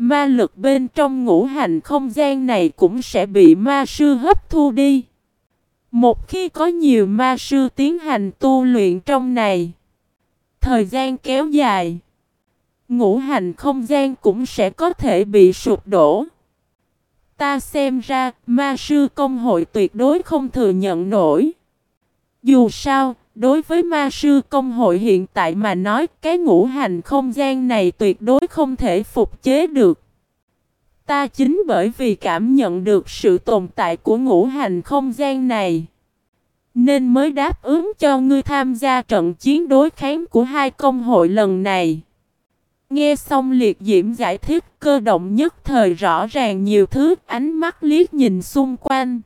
Speaker 1: ma lực bên trong ngũ hành không gian này cũng sẽ bị ma sư hấp thu đi. Một khi có nhiều ma sư tiến hành tu luyện trong này, thời gian kéo dài, ngũ hành không gian cũng sẽ có thể bị sụp đổ. Ta xem ra, ma sư công hội tuyệt đối không thừa nhận nổi. Dù sao, đối với ma sư công hội hiện tại mà nói, cái ngũ hành không gian này tuyệt đối không thể phục chế được. Ta chính bởi vì cảm nhận được sự tồn tại của ngũ hành không gian này. Nên mới đáp ứng cho ngươi tham gia trận chiến đối kháng của hai công hội lần này. Nghe xong liệt diễm giải thích cơ động nhất thời rõ ràng nhiều thứ ánh mắt liếc nhìn xung quanh.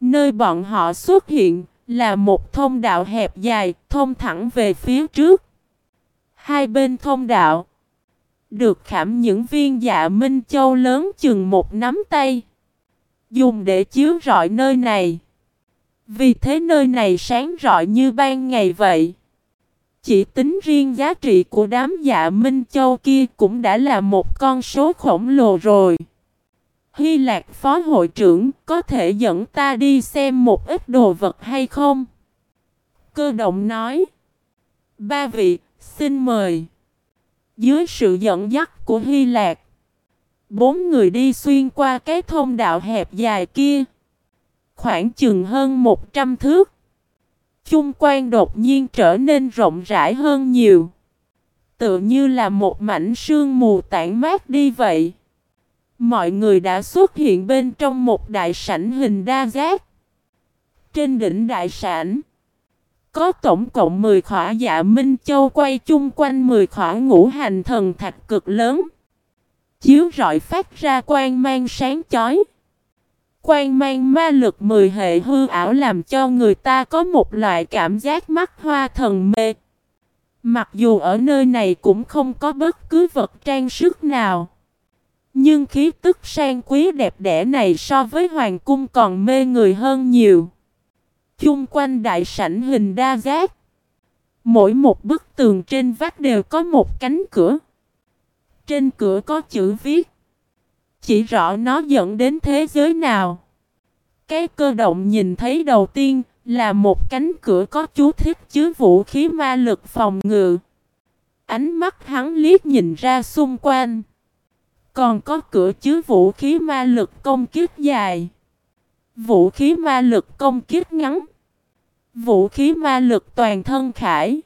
Speaker 1: Nơi bọn họ xuất hiện là một thông đạo hẹp dài, thông thẳng về phía trước. Hai bên thông đạo được khảm những viên dạ minh châu lớn chừng một nắm tay. Dùng để chiếu rọi nơi này. Vì thế nơi này sáng rọi như ban ngày vậy. Chỉ tính riêng giá trị của đám dạ Minh Châu kia cũng đã là một con số khổng lồ rồi. Hy Lạc Phó Hội trưởng có thể dẫn ta đi xem một ít đồ vật hay không? Cơ động nói. Ba vị, xin mời. Dưới sự dẫn dắt của Hy Lạc, bốn người đi xuyên qua cái thông đạo hẹp dài kia. Khoảng chừng hơn 100 thước. Chung quanh đột nhiên trở nên rộng rãi hơn nhiều. Tự như là một mảnh sương mù tản mát đi vậy. Mọi người đã xuất hiện bên trong một đại sảnh hình đa giác. Trên đỉnh đại sảnh, có tổng cộng 10 khỏa dạ Minh Châu quay chung quanh 10 khỏa ngũ hành thần thạch cực lớn. Chiếu rọi phát ra quang mang sáng chói. Quang mang ma lực 10 hệ hư ảo làm cho người ta có một loại cảm giác mắt hoa thần mê. Mặc dù ở nơi này cũng không có bất cứ vật trang sức nào. Nhưng khí tức sang quý đẹp đẽ này so với hoàng cung còn mê người hơn nhiều. Chung quanh đại sảnh hình đa giác. Mỗi một bức tường trên vách đều có một cánh cửa. Trên cửa có chữ viết. Chỉ rõ nó dẫn đến thế giới nào. Cái cơ động nhìn thấy đầu tiên là một cánh cửa có chú thích chứa vũ khí ma lực phòng ngự. Ánh mắt hắn liếc nhìn ra xung quanh. Còn có cửa chứa vũ khí ma lực công kích dài. Vũ khí ma lực công kích ngắn. Vũ khí ma lực toàn thân khải.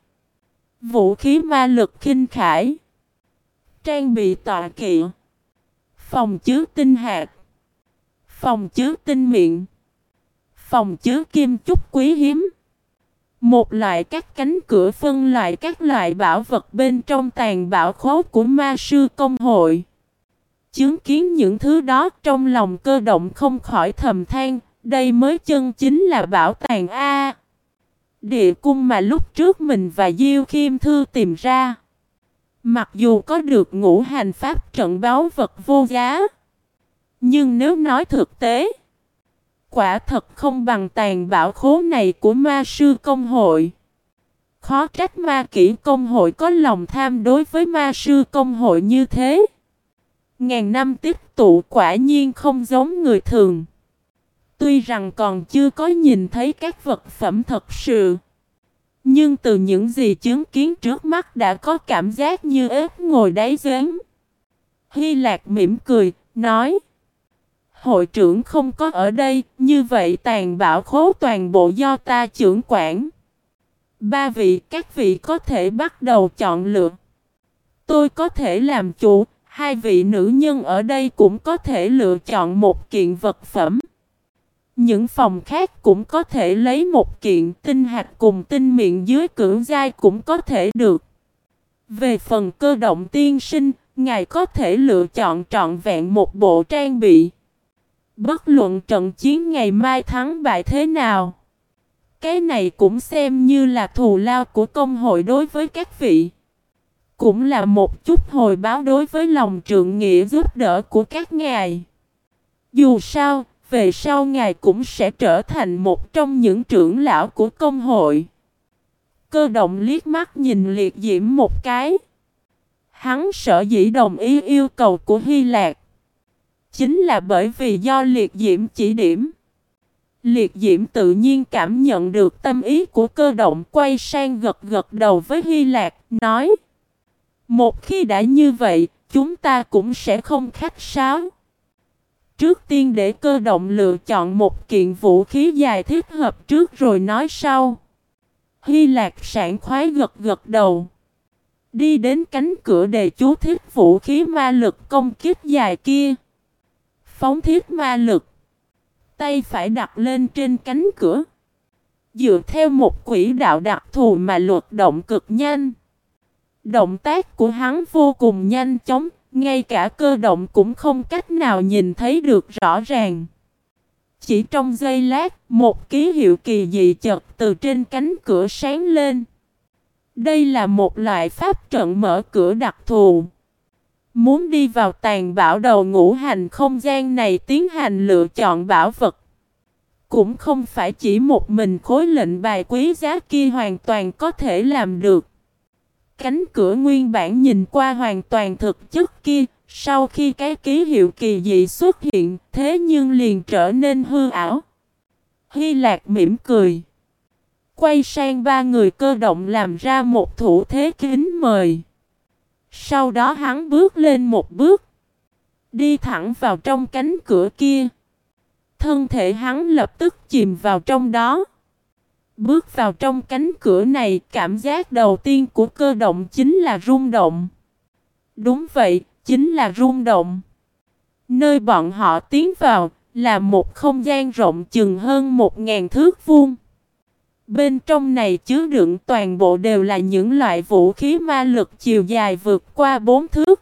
Speaker 1: Vũ khí ma lực khinh khải. Trang bị tọa kỵ. Phòng chứa tinh hạt. Phòng chứa tinh miệng. Phòng chứa kim chúc quý hiếm. Một loại các cánh cửa phân loại các loại bảo vật bên trong tàn bảo khố của ma sư công hội. Chứng kiến những thứ đó trong lòng cơ động không khỏi thầm than, đây mới chân chính là bảo tàng A. Địa cung mà lúc trước mình và Diêu Khiêm Thư tìm ra. Mặc dù có được ngũ hành pháp trận báo vật vô giá. Nhưng nếu nói thực tế, quả thật không bằng tàn bảo khố này của ma sư công hội. Khó trách ma kỹ công hội có lòng tham đối với ma sư công hội như thế. Ngàn năm tích tụ quả nhiên không giống người thường. Tuy rằng còn chưa có nhìn thấy các vật phẩm thật sự. Nhưng từ những gì chứng kiến trước mắt đã có cảm giác như ếch ngồi đáy giếng. Hy Lạc mỉm cười, nói Hội trưởng không có ở đây, như vậy tàn bạo khố toàn bộ do ta trưởng quản. Ba vị, các vị có thể bắt đầu chọn lựa. Tôi có thể làm chủ, hai vị nữ nhân ở đây cũng có thể lựa chọn một kiện vật phẩm. Những phòng khác cũng có thể lấy một kiện tinh hạt cùng tinh miệng dưới cưỡng dai cũng có thể được. Về phần cơ động tiên sinh, ngài có thể lựa chọn trọn vẹn một bộ trang bị. Bất luận trận chiến ngày mai thắng bại thế nào. Cái này cũng xem như là thù lao của công hội đối với các vị. Cũng là một chút hồi báo đối với lòng trượng nghĩa giúp đỡ của các ngài. Dù sao, về sau ngài cũng sẽ trở thành một trong những trưởng lão của công hội. Cơ động liếc mắt nhìn liệt diễm một cái. Hắn sợ dĩ đồng ý yêu cầu của Hy Lạc. Chính là bởi vì do liệt diễm chỉ điểm. Liệt diễm tự nhiên cảm nhận được tâm ý của cơ động quay sang gật gật đầu với Hy Lạc, nói một khi đã như vậy, chúng ta cũng sẽ không khách sáo. Trước tiên để cơ động lựa chọn một kiện vũ khí dài thích hợp trước rồi nói sau. Hy Lạc sản khoái gật gật đầu. Đi đến cánh cửa để chú thích vũ khí ma lực công kích dài kia. Phóng thiết ma lực. Tay phải đặt lên trên cánh cửa. Dựa theo một quỹ đạo đặc thù mà luật động cực nhanh. Động tác của hắn vô cùng nhanh chóng, ngay cả cơ động cũng không cách nào nhìn thấy được rõ ràng. Chỉ trong giây lát, một ký hiệu kỳ dị chật từ trên cánh cửa sáng lên. Đây là một loại pháp trận mở cửa đặc thù. Muốn đi vào tàn bảo đầu ngũ hành không gian này tiến hành lựa chọn bảo vật. Cũng không phải chỉ một mình khối lệnh bài quý giá kia hoàn toàn có thể làm được. Cánh cửa nguyên bản nhìn qua hoàn toàn thực chất kia, sau khi cái ký hiệu kỳ dị xuất hiện, thế nhưng liền trở nên hư ảo. Hy Lạc mỉm cười. Quay sang ba người cơ động làm ra một thủ thế kính mời. Sau đó hắn bước lên một bước. Đi thẳng vào trong cánh cửa kia. Thân thể hắn lập tức chìm vào trong đó. Bước vào trong cánh cửa này, cảm giác đầu tiên của cơ động chính là rung động. Đúng vậy, chính là rung động. Nơi bọn họ tiến vào là một không gian rộng chừng hơn một ngàn thước vuông. Bên trong này chứa đựng toàn bộ đều là những loại vũ khí ma lực chiều dài vượt qua bốn thước.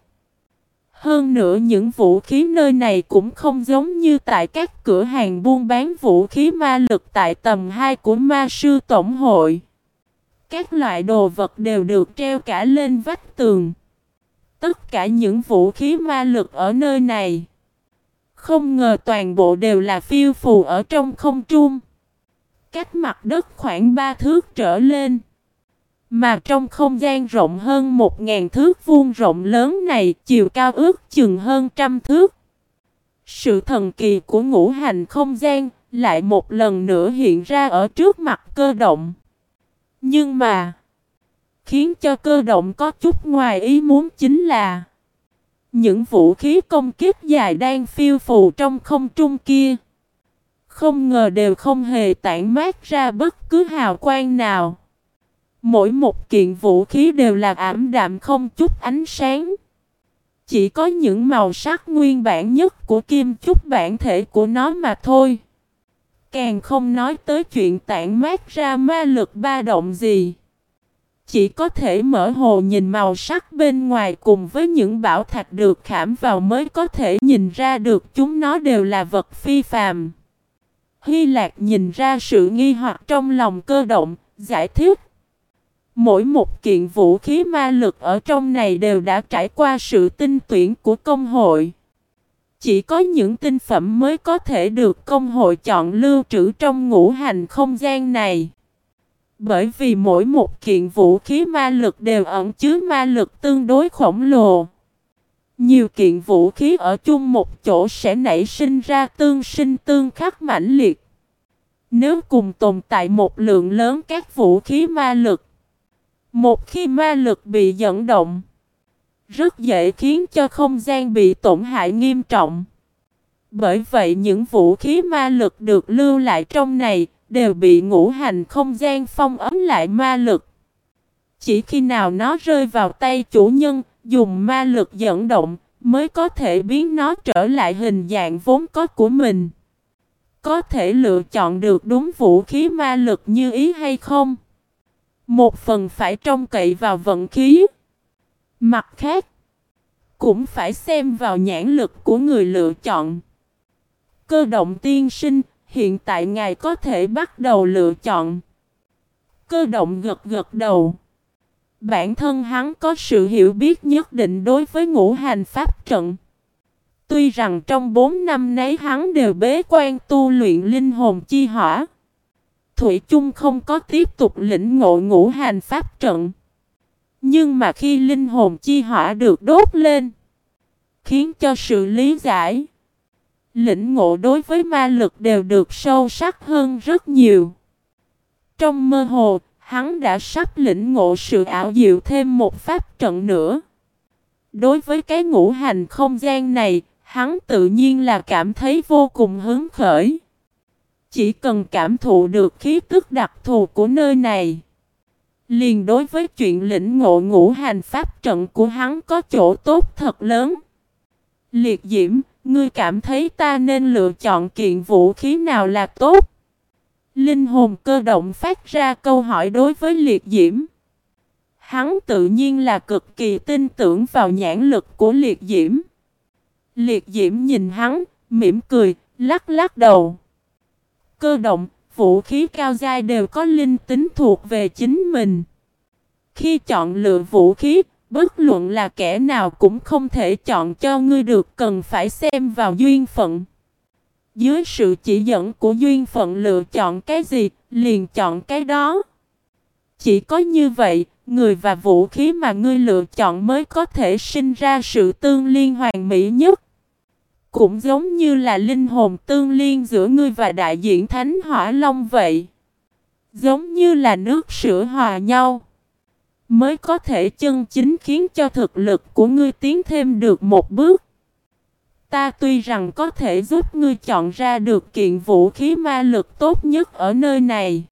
Speaker 1: Hơn nữa những vũ khí nơi này cũng không giống như tại các cửa hàng buôn bán vũ khí ma lực tại tầm 2 của ma sư tổng hội. Các loại đồ vật đều được treo cả lên vách tường. Tất cả những vũ khí ma lực ở nơi này. Không ngờ toàn bộ đều là phiêu phù ở trong không trung. Cách mặt đất khoảng 3 thước trở lên. Mà trong không gian rộng hơn một ngàn thước vuông rộng lớn này, chiều cao ước chừng hơn trăm thước. Sự thần kỳ của ngũ hành không gian lại một lần nữa hiện ra ở trước mặt cơ động. Nhưng mà, khiến cho cơ động có chút ngoài ý muốn chính là những vũ khí công kiếp dài đang phiêu phù trong không trung kia. Không ngờ đều không hề tản mát ra bất cứ hào quang nào. Mỗi một kiện vũ khí đều là ảm đạm không chút ánh sáng. Chỉ có những màu sắc nguyên bản nhất của kim chút bản thể của nó mà thôi. Càng không nói tới chuyện tản mát ra ma lực ba động gì. Chỉ có thể mở hồ nhìn màu sắc bên ngoài cùng với những bảo thạch được khảm vào mới có thể nhìn ra được chúng nó đều là vật phi phàm. Hy Lạc nhìn ra sự nghi hoặc trong lòng cơ động, giải thích. Mỗi một kiện vũ khí ma lực ở trong này đều đã trải qua sự tinh tuyển của công hội. Chỉ có những tinh phẩm mới có thể được công hội chọn lưu trữ trong ngũ hành không gian này. Bởi vì mỗi một kiện vũ khí ma lực đều ẩn chứa ma lực tương đối khổng lồ. Nhiều kiện vũ khí ở chung một chỗ sẽ nảy sinh ra tương sinh tương khắc mãnh liệt. Nếu cùng tồn tại một lượng lớn các vũ khí ma lực, một khi ma lực bị dẫn động, rất dễ khiến cho không gian bị tổn hại nghiêm trọng. Bởi vậy những vũ khí ma lực được lưu lại trong này đều bị ngũ hành không gian phong ấm lại ma lực. Chỉ khi nào nó rơi vào tay chủ nhân, dùng ma lực dẫn động, mới có thể biến nó trở lại hình dạng vốn có của mình. Có thể lựa chọn được đúng vũ khí ma lực như ý hay không? Một phần phải trông cậy vào vận khí. Mặt khác, cũng phải xem vào nhãn lực của người lựa chọn. Cơ động tiên sinh, hiện tại ngài có thể bắt đầu lựa chọn. Cơ động gật gật đầu. Bản thân hắn có sự hiểu biết nhất định đối với ngũ hành pháp trận. Tuy rằng trong 4 năm nấy hắn đều bế quan tu luyện linh hồn chi hỏa. Thủy chung không có tiếp tục lĩnh ngộ ngũ hành pháp trận. Nhưng mà khi linh hồn chi hỏa được đốt lên, khiến cho sự lý giải, lĩnh ngộ đối với ma lực đều được sâu sắc hơn rất nhiều. Trong mơ hồ, hắn đã sắp lĩnh ngộ sự ảo diệu thêm một pháp trận nữa. Đối với cái ngũ hành không gian này, hắn tự nhiên là cảm thấy vô cùng hứng khởi. Chỉ cần cảm thụ được khí tức đặc thù của nơi này. Liền đối với chuyện lĩnh ngộ ngũ hành pháp trận của hắn có chỗ tốt thật lớn. Liệt diễm, ngươi cảm thấy ta nên lựa chọn kiện vũ khí nào là tốt? Linh hồn cơ động phát ra câu hỏi đối với liệt diễm. Hắn tự nhiên là cực kỳ tin tưởng vào nhãn lực của liệt diễm. Liệt diễm nhìn hắn, mỉm cười, lắc lắc đầu. Cơ động, vũ khí cao dai đều có linh tính thuộc về chính mình. Khi chọn lựa vũ khí, bất luận là kẻ nào cũng không thể chọn cho ngươi được cần phải xem vào duyên phận. Dưới sự chỉ dẫn của duyên phận lựa chọn cái gì, liền chọn cái đó. Chỉ có như vậy, người và vũ khí mà ngươi lựa chọn mới có thể sinh ra sự tương liên hoàn mỹ nhất. Cũng giống như là linh hồn tương liên giữa ngươi và đại diện Thánh Hỏa Long vậy. Giống như là nước sữa hòa nhau. Mới có thể chân chính khiến cho thực lực của ngươi tiến thêm được một bước. Ta tuy rằng có thể giúp ngươi chọn ra được kiện vũ khí ma lực tốt nhất ở nơi này.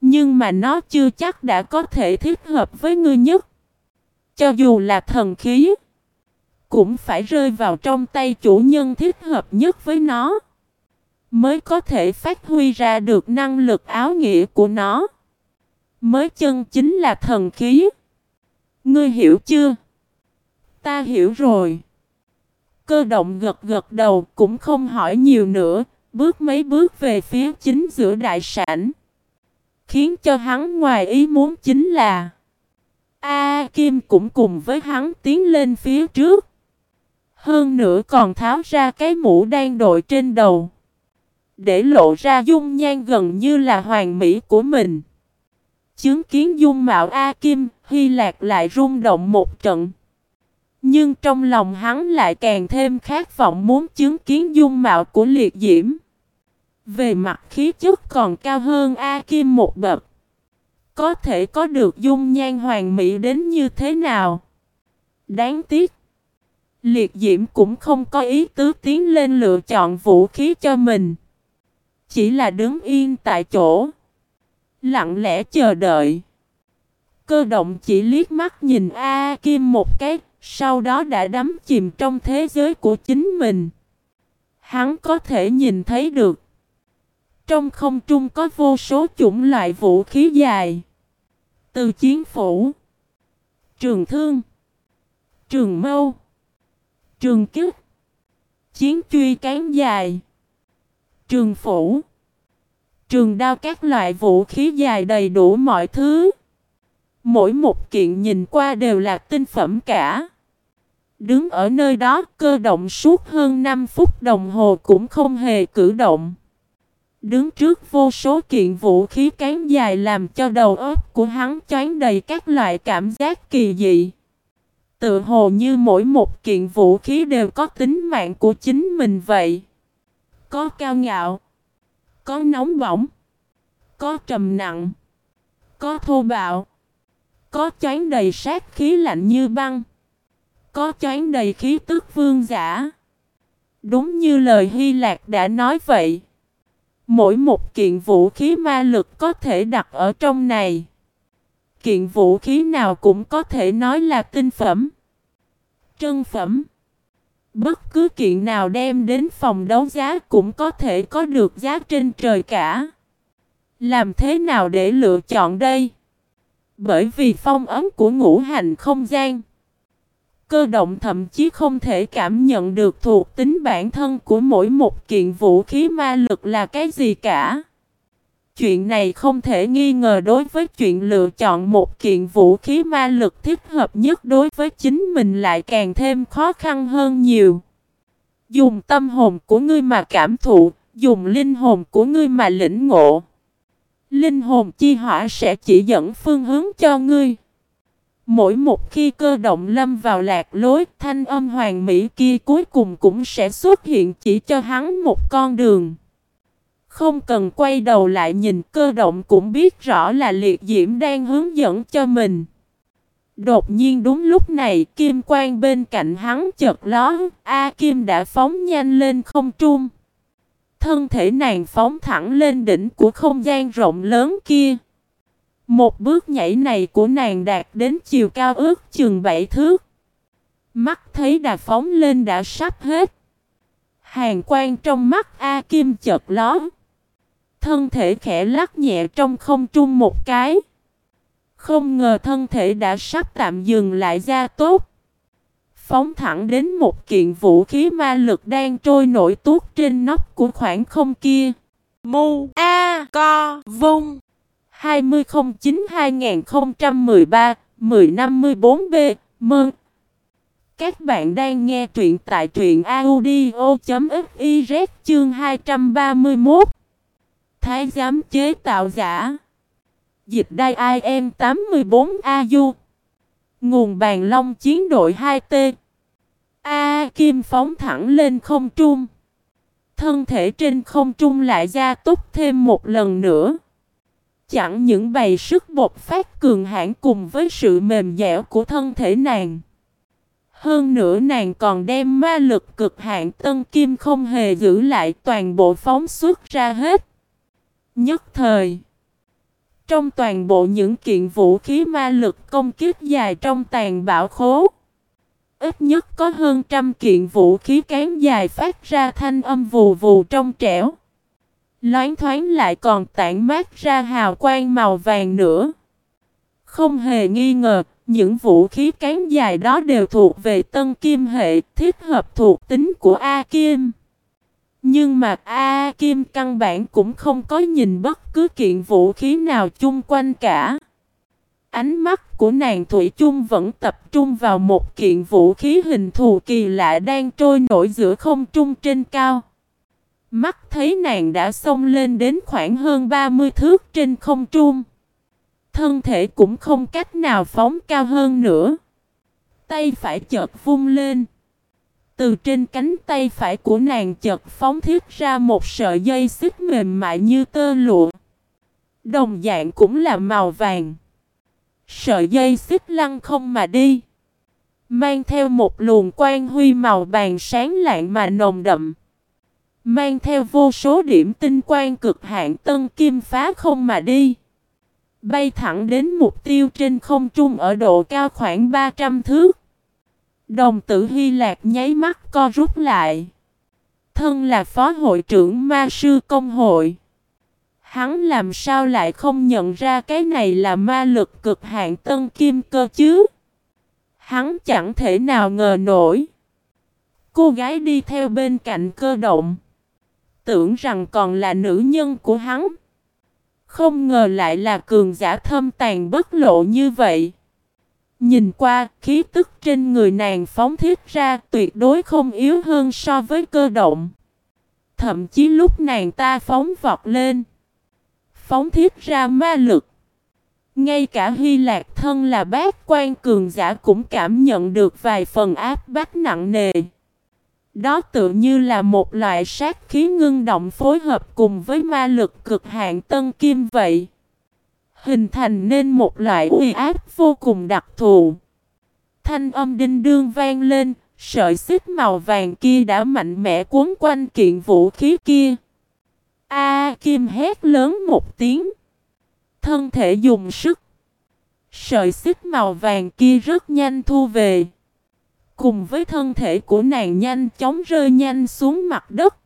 Speaker 1: Nhưng mà nó chưa chắc đã có thể thích hợp với ngươi nhất. Cho dù là thần khí, cũng phải rơi vào trong tay chủ nhân thích hợp nhất với nó. Mới có thể phát huy ra được năng lực áo nghĩa của nó. Mới chân chính là thần khí. Ngươi hiểu chưa? Ta hiểu rồi. Cơ động gật gật đầu cũng không hỏi nhiều nữa, bước mấy bước về phía chính giữa đại sản. Khiến cho hắn ngoài ý muốn chính là A Kim cũng cùng với hắn tiến lên phía trước. Hơn nữa còn tháo ra cái mũ đang đội trên đầu. Để lộ ra dung nhan gần như là hoàng mỹ của mình. Chứng kiến dung mạo A Kim, Hy Lạc lại rung động một trận. Nhưng trong lòng hắn lại càng thêm khát vọng muốn chứng kiến dung mạo của liệt diễm. Về mặt khí chất còn cao hơn A Kim một bậc. Có thể có được dung nhan hoàng mỹ đến như thế nào? Đáng tiếc. Liệt diễm cũng không có ý tứ tiến lên lựa chọn vũ khí cho mình. Chỉ là đứng yên tại chỗ. Lặng lẽ chờ đợi. Cơ động chỉ liếc mắt nhìn A Kim một cái, sau đó đã đắm chìm trong thế giới của chính mình. Hắn có thể nhìn thấy được. Trong không trung có vô số chủng loại vũ khí dài. Từ chiến phủ, trường thương, trường mâu, trường kích, chiến truy cán dài, trường phủ, trường đao các loại vũ khí dài đầy đủ mọi thứ. Mỗi một kiện nhìn qua đều là tinh phẩm cả. Đứng ở nơi đó cơ động suốt hơn 5 phút đồng hồ cũng không hề cử động. Đứng trước vô số kiện vũ khí cán dài làm cho đầu óc của hắn choáng đầy các loại cảm giác kỳ dị. Tự hồ như mỗi một kiện vũ khí đều có tính mạng của chính mình vậy. Có cao ngạo, Có nóng bỏng. Có trầm nặng. Có thô bạo. Có choán đầy sát khí lạnh như băng. Có choán đầy khí tức vương giả. Đúng như lời Hy Lạc đã nói vậy. Mỗi một kiện vũ khí ma lực có thể đặt ở trong này. Kiện vũ khí nào cũng có thể nói là tinh phẩm. Trân phẩm. Bất cứ kiện nào đem đến phòng đấu giá cũng có thể có được giá trên trời cả. Làm thế nào để lựa chọn đây? Bởi vì phong ấm của ngũ hành không gian. Cơ động thậm chí không thể cảm nhận được thuộc tính bản thân của mỗi một kiện vũ khí ma lực là cái gì cả. Chuyện này không thể nghi ngờ đối với chuyện lựa chọn một kiện vũ khí ma lực thích hợp nhất đối với chính mình lại càng thêm khó khăn hơn nhiều. Dùng tâm hồn của ngươi mà cảm thụ, dùng linh hồn của ngươi mà lĩnh ngộ. Linh hồn chi hỏa sẽ chỉ dẫn phương hướng cho ngươi. Mỗi một khi cơ động lâm vào lạc lối, thanh âm hoàng mỹ kia cuối cùng cũng sẽ xuất hiện chỉ cho hắn một con đường. Không cần quay đầu lại nhìn cơ động cũng biết rõ là liệt diễm đang hướng dẫn cho mình. Đột nhiên đúng lúc này kim quang bên cạnh hắn chợt ló, A Kim đã phóng nhanh lên không trung. Thân thể nàng phóng thẳng lên đỉnh của không gian rộng lớn kia. Một bước nhảy này của nàng đạt đến chiều cao ước chừng bảy thước. Mắt thấy đà phóng lên đã sắp hết. Hàng quang trong mắt A Kim chợt ló. Thân thể khẽ lắc nhẹ trong không trung một cái. Không ngờ thân thể đã sắp tạm dừng lại ra tốt. Phóng thẳng đến một kiện vũ khí ma lực đang trôi nổi tuốt trên nóc của khoảng không kia.
Speaker 2: Mu A Co Vung
Speaker 1: 2009-2013-1054B Mơn Các bạn đang nghe truyện tại truyện audio.fiz chương 231 Thái giám chế tạo giả. Dịch đai IM 84AU Nguồn bàn long chiến đội 2T A Kim phóng thẳng lên không trung. Thân thể trên không trung lại gia túc thêm một lần nữa. Chẳng những bày sức bột phát cường hãn cùng với sự mềm dẻo của thân thể nàng. Hơn nữa nàng còn đem ma lực cực hạn tân kim không hề giữ lại toàn bộ phóng xuất ra hết. Nhất thời. Trong toàn bộ những kiện vũ khí ma lực công kích dài trong tàn bão khố, Ít nhất có hơn trăm kiện vũ khí cán dài phát ra thanh âm vù vù trong trẻo. Loáng thoáng lại còn tản mát ra hào quang màu vàng nữa. Không hề nghi ngờ, những vũ khí cán dài đó đều thuộc về tân kim hệ thiết hợp thuộc tính của A Kim nhưng mà, A, Kim căn bản cũng không có nhìn bất cứ kiện vũ khí nào chung quanh cả. Ánh mắt của nàng Thủy chung vẫn tập trung vào một kiện vũ khí hình thù kỳ lạ đang trôi nổi giữa không trung trên cao. Mắt thấy nàng đã xông lên đến khoảng hơn 30 thước trên không trung. Thân thể cũng không cách nào phóng cao hơn nữa. Tay phải chợt vung lên. Từ trên cánh tay phải của nàng chợt phóng thiết ra một sợi dây xích mềm mại như tơ lụa. Đồng dạng cũng là màu vàng. Sợi dây xích lăn không mà đi. Mang theo một luồng quang huy màu vàng sáng lạng mà nồng đậm. Mang theo vô số điểm tinh quang cực hạn tân kim phá không mà đi. Bay thẳng đến mục tiêu trên không trung ở độ cao khoảng 300 thước. Đồng tử Hy Lạc nháy mắt co rút lại. Thân là phó hội trưởng ma sư công hội. Hắn làm sao lại không nhận ra cái này là ma lực cực hạn tân kim cơ chứ? Hắn chẳng thể nào ngờ nổi. Cô gái đi theo bên cạnh cơ động. Tưởng rằng còn là nữ nhân của hắn. Không ngờ lại là cường giả thâm tàn bất lộ như vậy. Nhìn qua, khí tức trên người nàng phóng thiết ra tuyệt đối không yếu hơn so với cơ động. Thậm chí lúc nàng ta phóng vọt lên, phóng thiết ra ma lực. Ngay cả Hy Lạc thân là bác quan cường giả cũng cảm nhận được vài phần áp bách nặng nề. Đó tự như là một loại sát khí ngưng động phối hợp cùng với ma lực cực hạn tân kim vậy. Hình thành nên một loại uy áp vô cùng đặc thù. Thanh âm đinh đương vang lên, sợi xích màu vàng kia đã mạnh mẽ cuốn quanh kiện vũ khí kia. A Kim hét lớn một tiếng. Thân thể dùng sức. Sợi xích màu vàng kia rất nhanh thu về. Cùng với thân thể của nàng nhanh chóng rơi nhanh xuống mặt đất.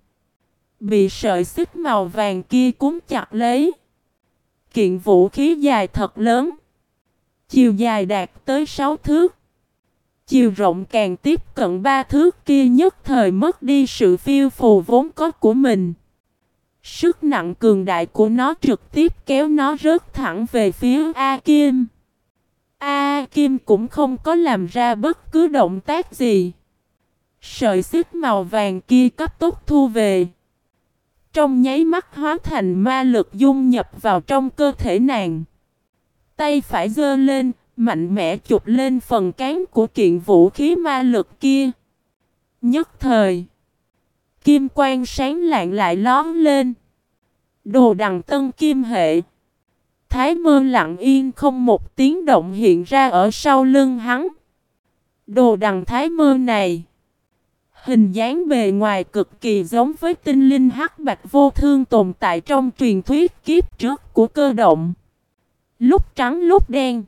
Speaker 1: Bị sợi xích màu vàng kia cuốn chặt lấy. Kiện vũ khí dài thật lớn. Chiều dài đạt tới 6 thước. Chiều rộng càng tiếp cận ba thước kia nhất thời mất đi sự phiêu phù vốn có của mình. Sức nặng cường đại của nó trực tiếp kéo nó rớt thẳng về phía A Kim. A Kim cũng không có làm ra bất cứ động tác gì. Sợi xích màu vàng kia cấp tốc thu về. Trong nháy mắt hóa thành ma lực dung nhập vào trong cơ thể nàng. Tay phải giơ lên, mạnh mẽ chụp lên phần cán của kiện vũ khí ma lực kia. Nhất thời, kim quang sáng lạng lại lón lên. Đồ đằng tân kim hệ. Thái mơ lặng yên không một tiếng động hiện ra ở sau lưng hắn. Đồ đằng thái mơ này. Hình dáng bề ngoài cực kỳ giống với tinh linh hắc bạch vô thương tồn tại trong truyền thuyết kiếp trước của cơ động. Lúc trắng, lúc đen.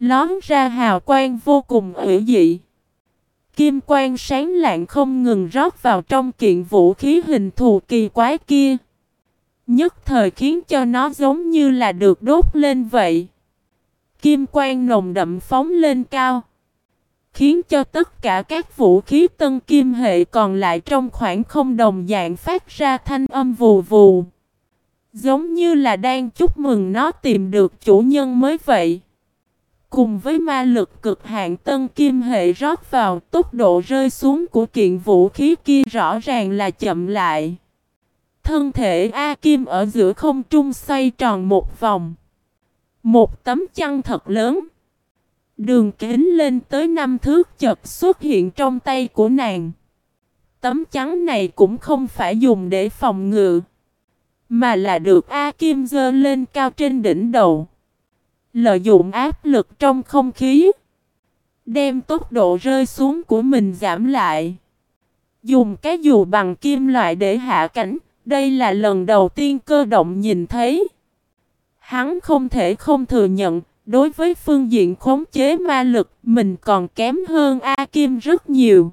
Speaker 1: Lón ra hào quang vô cùng ủy dị. Kim quang sáng lạng không ngừng rót vào trong kiện vũ khí hình thù kỳ quái kia. Nhất thời khiến cho nó giống như là được đốt lên vậy. Kim quang nồng đậm phóng lên cao. Khiến cho tất cả các vũ khí tân kim hệ còn lại trong khoảng không đồng dạng phát ra thanh âm vù vù. Giống như là đang chúc mừng nó tìm được chủ nhân mới vậy. Cùng với ma lực cực hạn tân kim hệ rót vào, tốc độ rơi xuống của kiện vũ khí kia rõ ràng là chậm lại. Thân thể A Kim ở giữa không trung xoay tròn một vòng. Một tấm chăn thật lớn. Đường kính lên tới năm thước chật xuất hiện trong tay của nàng. Tấm chắn này cũng không phải dùng để phòng ngự. Mà là được A Kim dơ lên cao trên đỉnh đầu. Lợi dụng áp lực trong không khí. Đem tốc độ rơi xuống của mình giảm lại. Dùng cái dù bằng kim loại để hạ cánh. Đây là lần đầu tiên cơ động nhìn thấy. Hắn không thể không thừa nhận, đối với phương diện khống chế ma lực, mình còn kém hơn A Kim rất nhiều.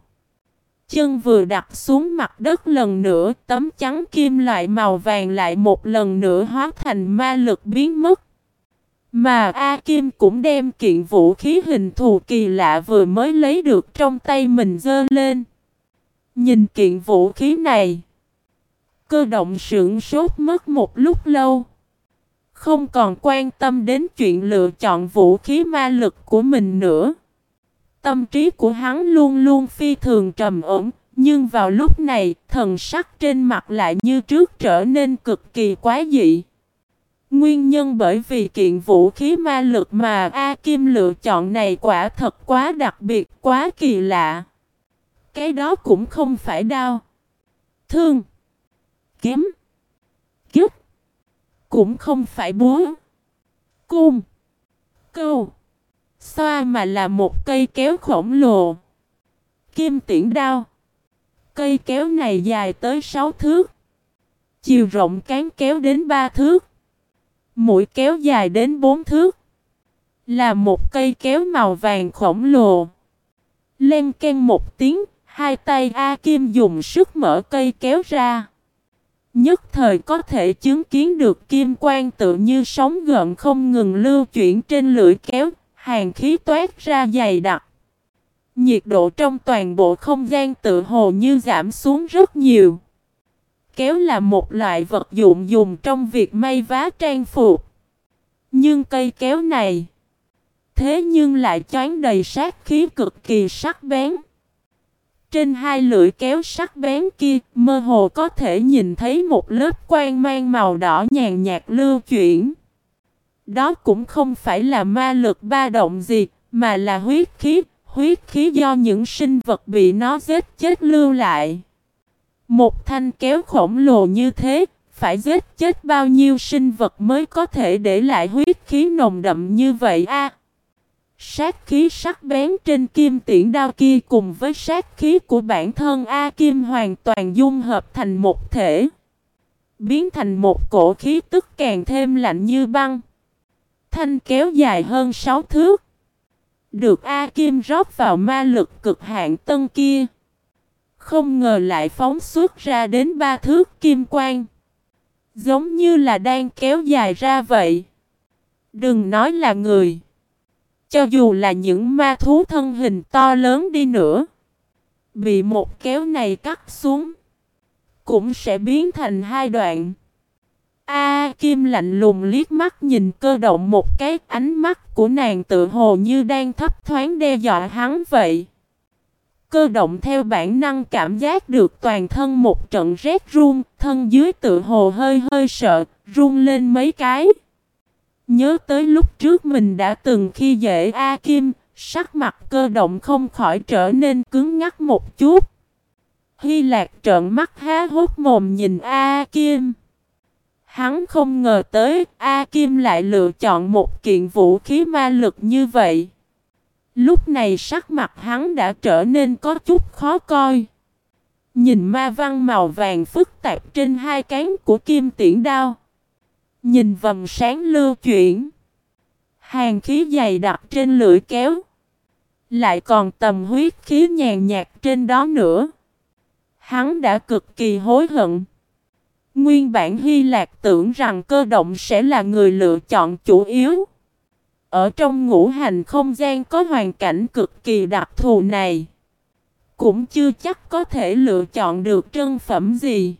Speaker 1: Chân vừa đặt xuống mặt đất lần nữa, tấm trắng kim loại màu vàng lại một lần nữa hóa thành ma lực biến mất. Mà A Kim cũng đem kiện vũ khí hình thù kỳ lạ vừa mới lấy được trong tay mình dơ lên. Nhìn kiện vũ khí này. Cơ động sững sốt mất một lúc lâu. Không còn quan tâm đến chuyện lựa chọn vũ khí ma lực của mình nữa. Tâm trí của hắn luôn luôn phi thường trầm ổn, nhưng vào lúc này, thần sắc trên mặt lại như trước trở nên cực kỳ quái dị. Nguyên nhân bởi vì kiện vũ khí ma lực mà A Kim lựa chọn này quả thật quá đặc biệt, quá kỳ lạ. Cái đó cũng không phải đau. Thương kiếm, kiếp, cũng không phải búa, cung, câu, xoa mà là một cây kéo khổng lồ. Kim tiễn đao. Cây kéo này dài tới 6 thước. Chiều rộng cán kéo đến 3 thước. Mũi kéo dài đến 4 thước. Là một cây kéo màu vàng khổng lồ. Len ken một tiếng, hai tay A Kim dùng sức mở cây kéo ra. Nhất thời có thể chứng kiến được kim quang tự như sóng gợn không ngừng lưu chuyển trên lưỡi kéo, hàng khí toát ra dày đặc. Nhiệt độ trong toàn bộ không gian tự hồ như giảm xuống rất nhiều. Kéo là một loại vật dụng dùng trong việc may vá trang phục. Nhưng cây kéo này, thế nhưng lại choán đầy sát khí cực kỳ sắc bén. Trên hai lưỡi kéo sắc bén kia, mơ hồ có thể nhìn thấy một lớp quang mang màu đỏ nhàn nhạt lưu chuyển. Đó cũng không phải là ma lực ba động gì, mà là huyết khí, huyết khí do những sinh vật bị nó giết chết lưu lại. Một thanh kéo khổng lồ như thế, phải giết chết bao nhiêu sinh vật mới có thể để lại huyết khí nồng đậm như vậy a? Sát khí sắc bén trên kim tiễn đao kia cùng với sát khí của bản thân A Kim hoàn toàn dung hợp thành một thể. Biến thành một cổ khí tức càng thêm lạnh như băng. Thanh kéo dài hơn 6 thước. Được A Kim rót vào ma lực cực hạn tân kia. Không ngờ lại phóng xuất ra đến ba thước kim quang. Giống như là đang kéo dài ra vậy. Đừng nói là người. Cho dù là những ma thú thân hình to lớn đi nữa. Bị một kéo này cắt xuống. Cũng sẽ biến thành hai đoạn. A Kim lạnh lùng liếc mắt nhìn cơ động một cái ánh mắt của nàng tự hồ như đang thấp thoáng đe dọa hắn vậy. Cơ động theo bản năng cảm giác được toàn thân một trận rét run, thân dưới tự hồ hơi hơi sợ, run lên mấy cái. Nhớ tới lúc trước mình đã từng khi dễ A Kim, sắc mặt cơ động không khỏi trở nên cứng ngắc một chút. Hy Lạc trợn mắt há hốt mồm nhìn A Kim. Hắn không ngờ tới A Kim lại lựa chọn một kiện vũ khí ma lực như vậy. Lúc này sắc mặt hắn đã trở nên có chút khó coi. Nhìn ma văn màu vàng phức tạp trên hai cán của kim tiễn đao. Nhìn vầng sáng lưu chuyển. Hàng khí dày đặc trên lưỡi kéo. Lại còn tầm huyết khí nhàn nhạt trên đó nữa. Hắn đã cực kỳ hối hận. Nguyên bản Hy Lạc tưởng rằng cơ động sẽ là người lựa chọn chủ yếu. Ở trong ngũ hành không gian có hoàn cảnh cực kỳ đặc thù này. Cũng chưa chắc có thể lựa chọn được trân phẩm gì.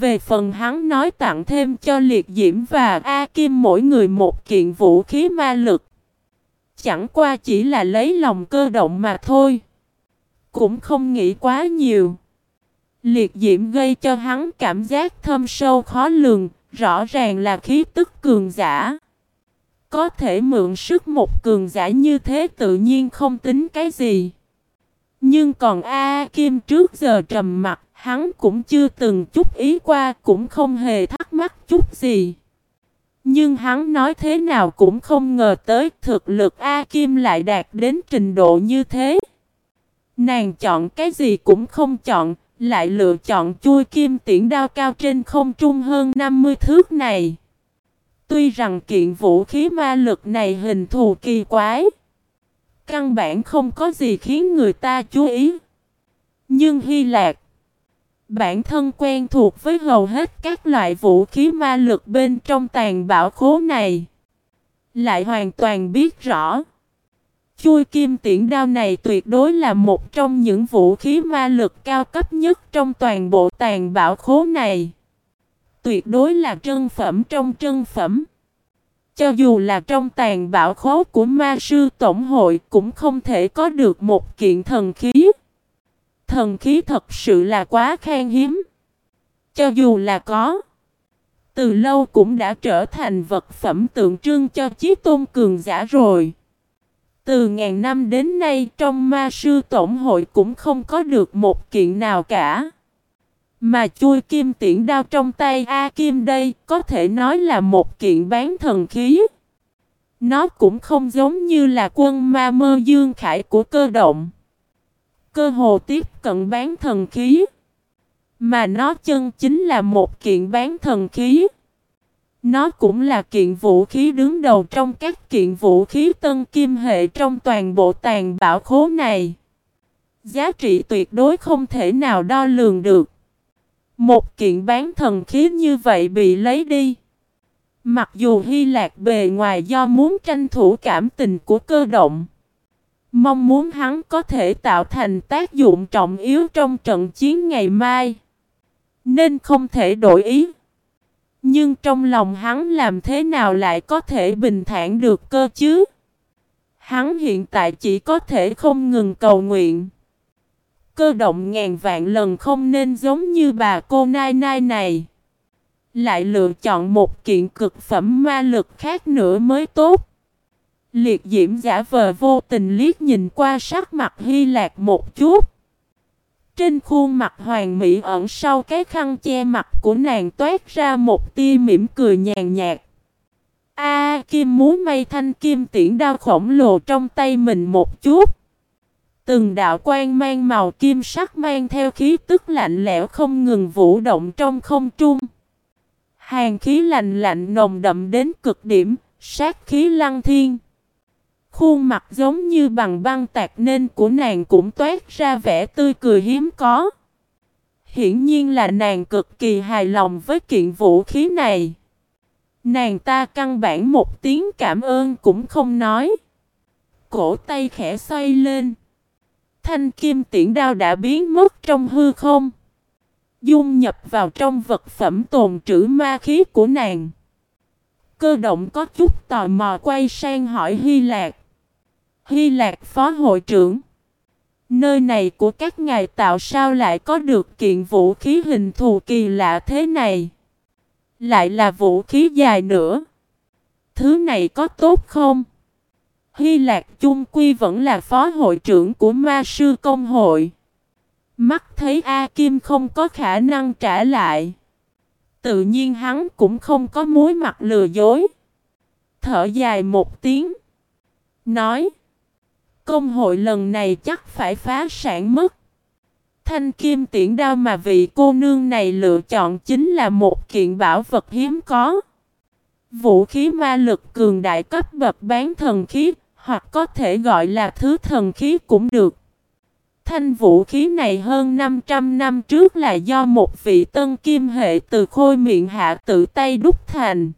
Speaker 1: Về phần hắn nói tặng thêm cho Liệt Diễm và A Kim mỗi người một kiện vũ khí ma lực. Chẳng qua chỉ là lấy lòng cơ động mà thôi. Cũng không nghĩ quá nhiều. Liệt Diễm gây cho hắn cảm giác thâm sâu khó lường, rõ ràng là khí tức cường giả. Có thể mượn sức một cường giả như thế tự nhiên không tính cái gì. Nhưng còn A, Kim trước giờ trầm mặt, hắn cũng chưa từng chút ý qua, cũng không hề thắc mắc chút gì. Nhưng hắn nói thế nào cũng không ngờ tới thực lực A Kim lại đạt đến trình độ như thế. Nàng chọn cái gì cũng không chọn, lại lựa chọn chui kim tiễn đao cao trên không trung hơn 50 thước này. Tuy rằng kiện vũ khí ma lực này hình thù kỳ quái. Căn bản không có gì khiến người ta chú ý. Nhưng Hy Lạc Bản thân quen thuộc với hầu hết các loại vũ khí ma lực bên trong tàn bảo khố này. Lại hoàn toàn biết rõ. Chui kim tiễn đao này tuyệt đối là một trong những vũ khí ma lực cao cấp nhất trong toàn bộ tàn bảo khố này. Tuyệt đối là trân phẩm trong trân phẩm. Cho dù là trong tàn bạo khố của ma sư tổng hội cũng không thể có được một kiện thần khí. Thần khí thật sự là quá khan hiếm. Cho dù là có, từ lâu cũng đã trở thành vật phẩm tượng trưng cho chí tôn cường giả rồi. Từ ngàn năm đến nay trong ma sư tổng hội cũng không có được một kiện nào cả. Mà chui kim tiễn đao trong tay A Kim đây có thể nói là một kiện bán thần khí. Nó cũng không giống như là quân ma mơ dương khải của cơ động. Cơ hồ tiếp cận bán thần khí. Mà nó chân chính là một kiện bán thần khí. Nó cũng là kiện vũ khí đứng đầu trong các kiện vũ khí tân kim hệ trong toàn bộ tàn bảo khố này. Giá trị tuyệt đối không thể nào đo lường được. Một kiện bán thần khí như vậy bị lấy đi. Mặc dù Hy Lạc bề ngoài do muốn tranh thủ cảm tình của cơ động. Mong muốn hắn có thể tạo thành tác dụng trọng yếu trong trận chiến ngày mai. Nên không thể đổi ý. Nhưng trong lòng hắn làm thế nào lại có thể bình thản được cơ chứ? Hắn hiện tại chỉ có thể không ngừng cầu nguyện. Cơ động ngàn vạn lần không nên giống như bà cô Nai Nai này. Lại lựa chọn một kiện cực phẩm ma lực khác nữa mới tốt. Liệt diễm giả vờ vô tình liếc nhìn qua sắc mặt Hy Lạc một chút. Trên khuôn mặt hoàng mỹ ẩn sau cái khăn che mặt của nàng toát ra một tia mỉm cười nhàn nhạt. A kim muốn mây thanh kim tiễn đao khổng lồ trong tay mình một chút. Từng đạo quan mang màu kim sắc mang theo khí tức lạnh lẽo không ngừng vũ động trong không trung. Hàng khí lạnh lạnh nồng đậm đến cực điểm, sát khí lăng thiên. Khuôn mặt giống như bằng băng tạc nên của nàng cũng toát ra vẻ tươi cười hiếm có. Hiển nhiên là nàng cực kỳ hài lòng với kiện vũ khí này. Nàng ta căn bản một tiếng cảm ơn cũng không nói. Cổ tay khẽ xoay lên. Thanh kim tiễn đao đã biến mất trong hư không. Dung nhập vào trong vật phẩm tồn trữ ma khí của nàng. Cơ động có chút tò mò quay sang hỏi Hy Lạc. Hy Lạc phó hội trưởng. Nơi này của các ngài tạo sao lại có được kiện vũ khí hình thù kỳ lạ thế này? Lại là vũ khí dài nữa. Thứ này có tốt không? Hy Lạc Chung Quy vẫn là phó hội trưởng của ma sư công hội. Mắt thấy A Kim không có khả năng trả lại. Tự nhiên hắn cũng không có mối mặt lừa dối. Thở dài một tiếng. Nói. Công hội lần này chắc phải phá sản mất. Thanh kim tiễn đao mà vị cô nương này lựa chọn chính là một kiện bảo vật hiếm có. Vũ khí ma lực cường đại cấp bậc bán thần khí, hoặc có thể gọi là thứ thần khí cũng được. Thanh vũ khí này hơn 500 năm trước là do một vị tân kim hệ từ khôi miệng hạ tự tay đúc thành.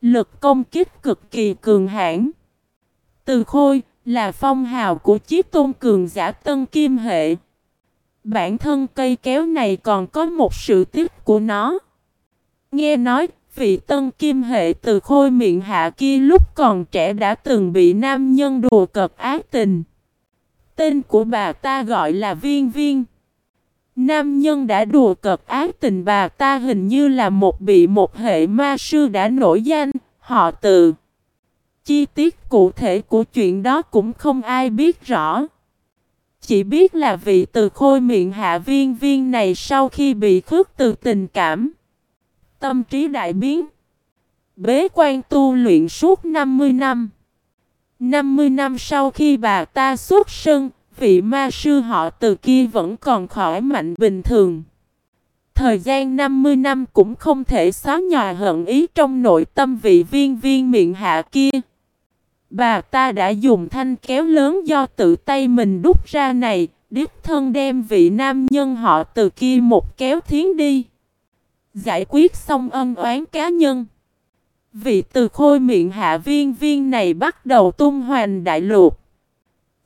Speaker 1: Lực công kích cực kỳ cường hãn. Từ khôi là phong hào của chiếc tôn cường giả tân kim hệ. Bản thân cây kéo này còn có một sự tích của nó. Nghe nói, vị tân kim hệ từ khôi miệng hạ kia lúc còn trẻ đã từng bị nam nhân đùa cợt ác tình. Tên của bà ta gọi là Viên Viên. Nam nhân đã đùa cợt ác tình bà ta hình như là một bị một hệ ma sư đã nổi danh, họ từ. Chi tiết cụ thể của chuyện đó cũng không ai biết rõ. Chỉ biết là vị từ khôi miệng hạ viên viên này sau khi bị khước từ tình cảm. Tâm trí đại biến. Bế quan tu luyện suốt 50 năm. 50 năm sau khi bà ta xuất sân, vị ma sư họ từ kia vẫn còn khỏi mạnh bình thường. Thời gian 50 năm cũng không thể xóa nhòa hận ý trong nội tâm vị viên viên miệng hạ kia. Bà ta đã dùng thanh kéo lớn do tự tay mình đúc ra này, đích thân đem vị nam nhân họ từ kia một kéo thiến đi. Giải quyết xong ân oán cá nhân. Vị từ khôi miệng hạ viên viên này bắt đầu tung hoành đại lục.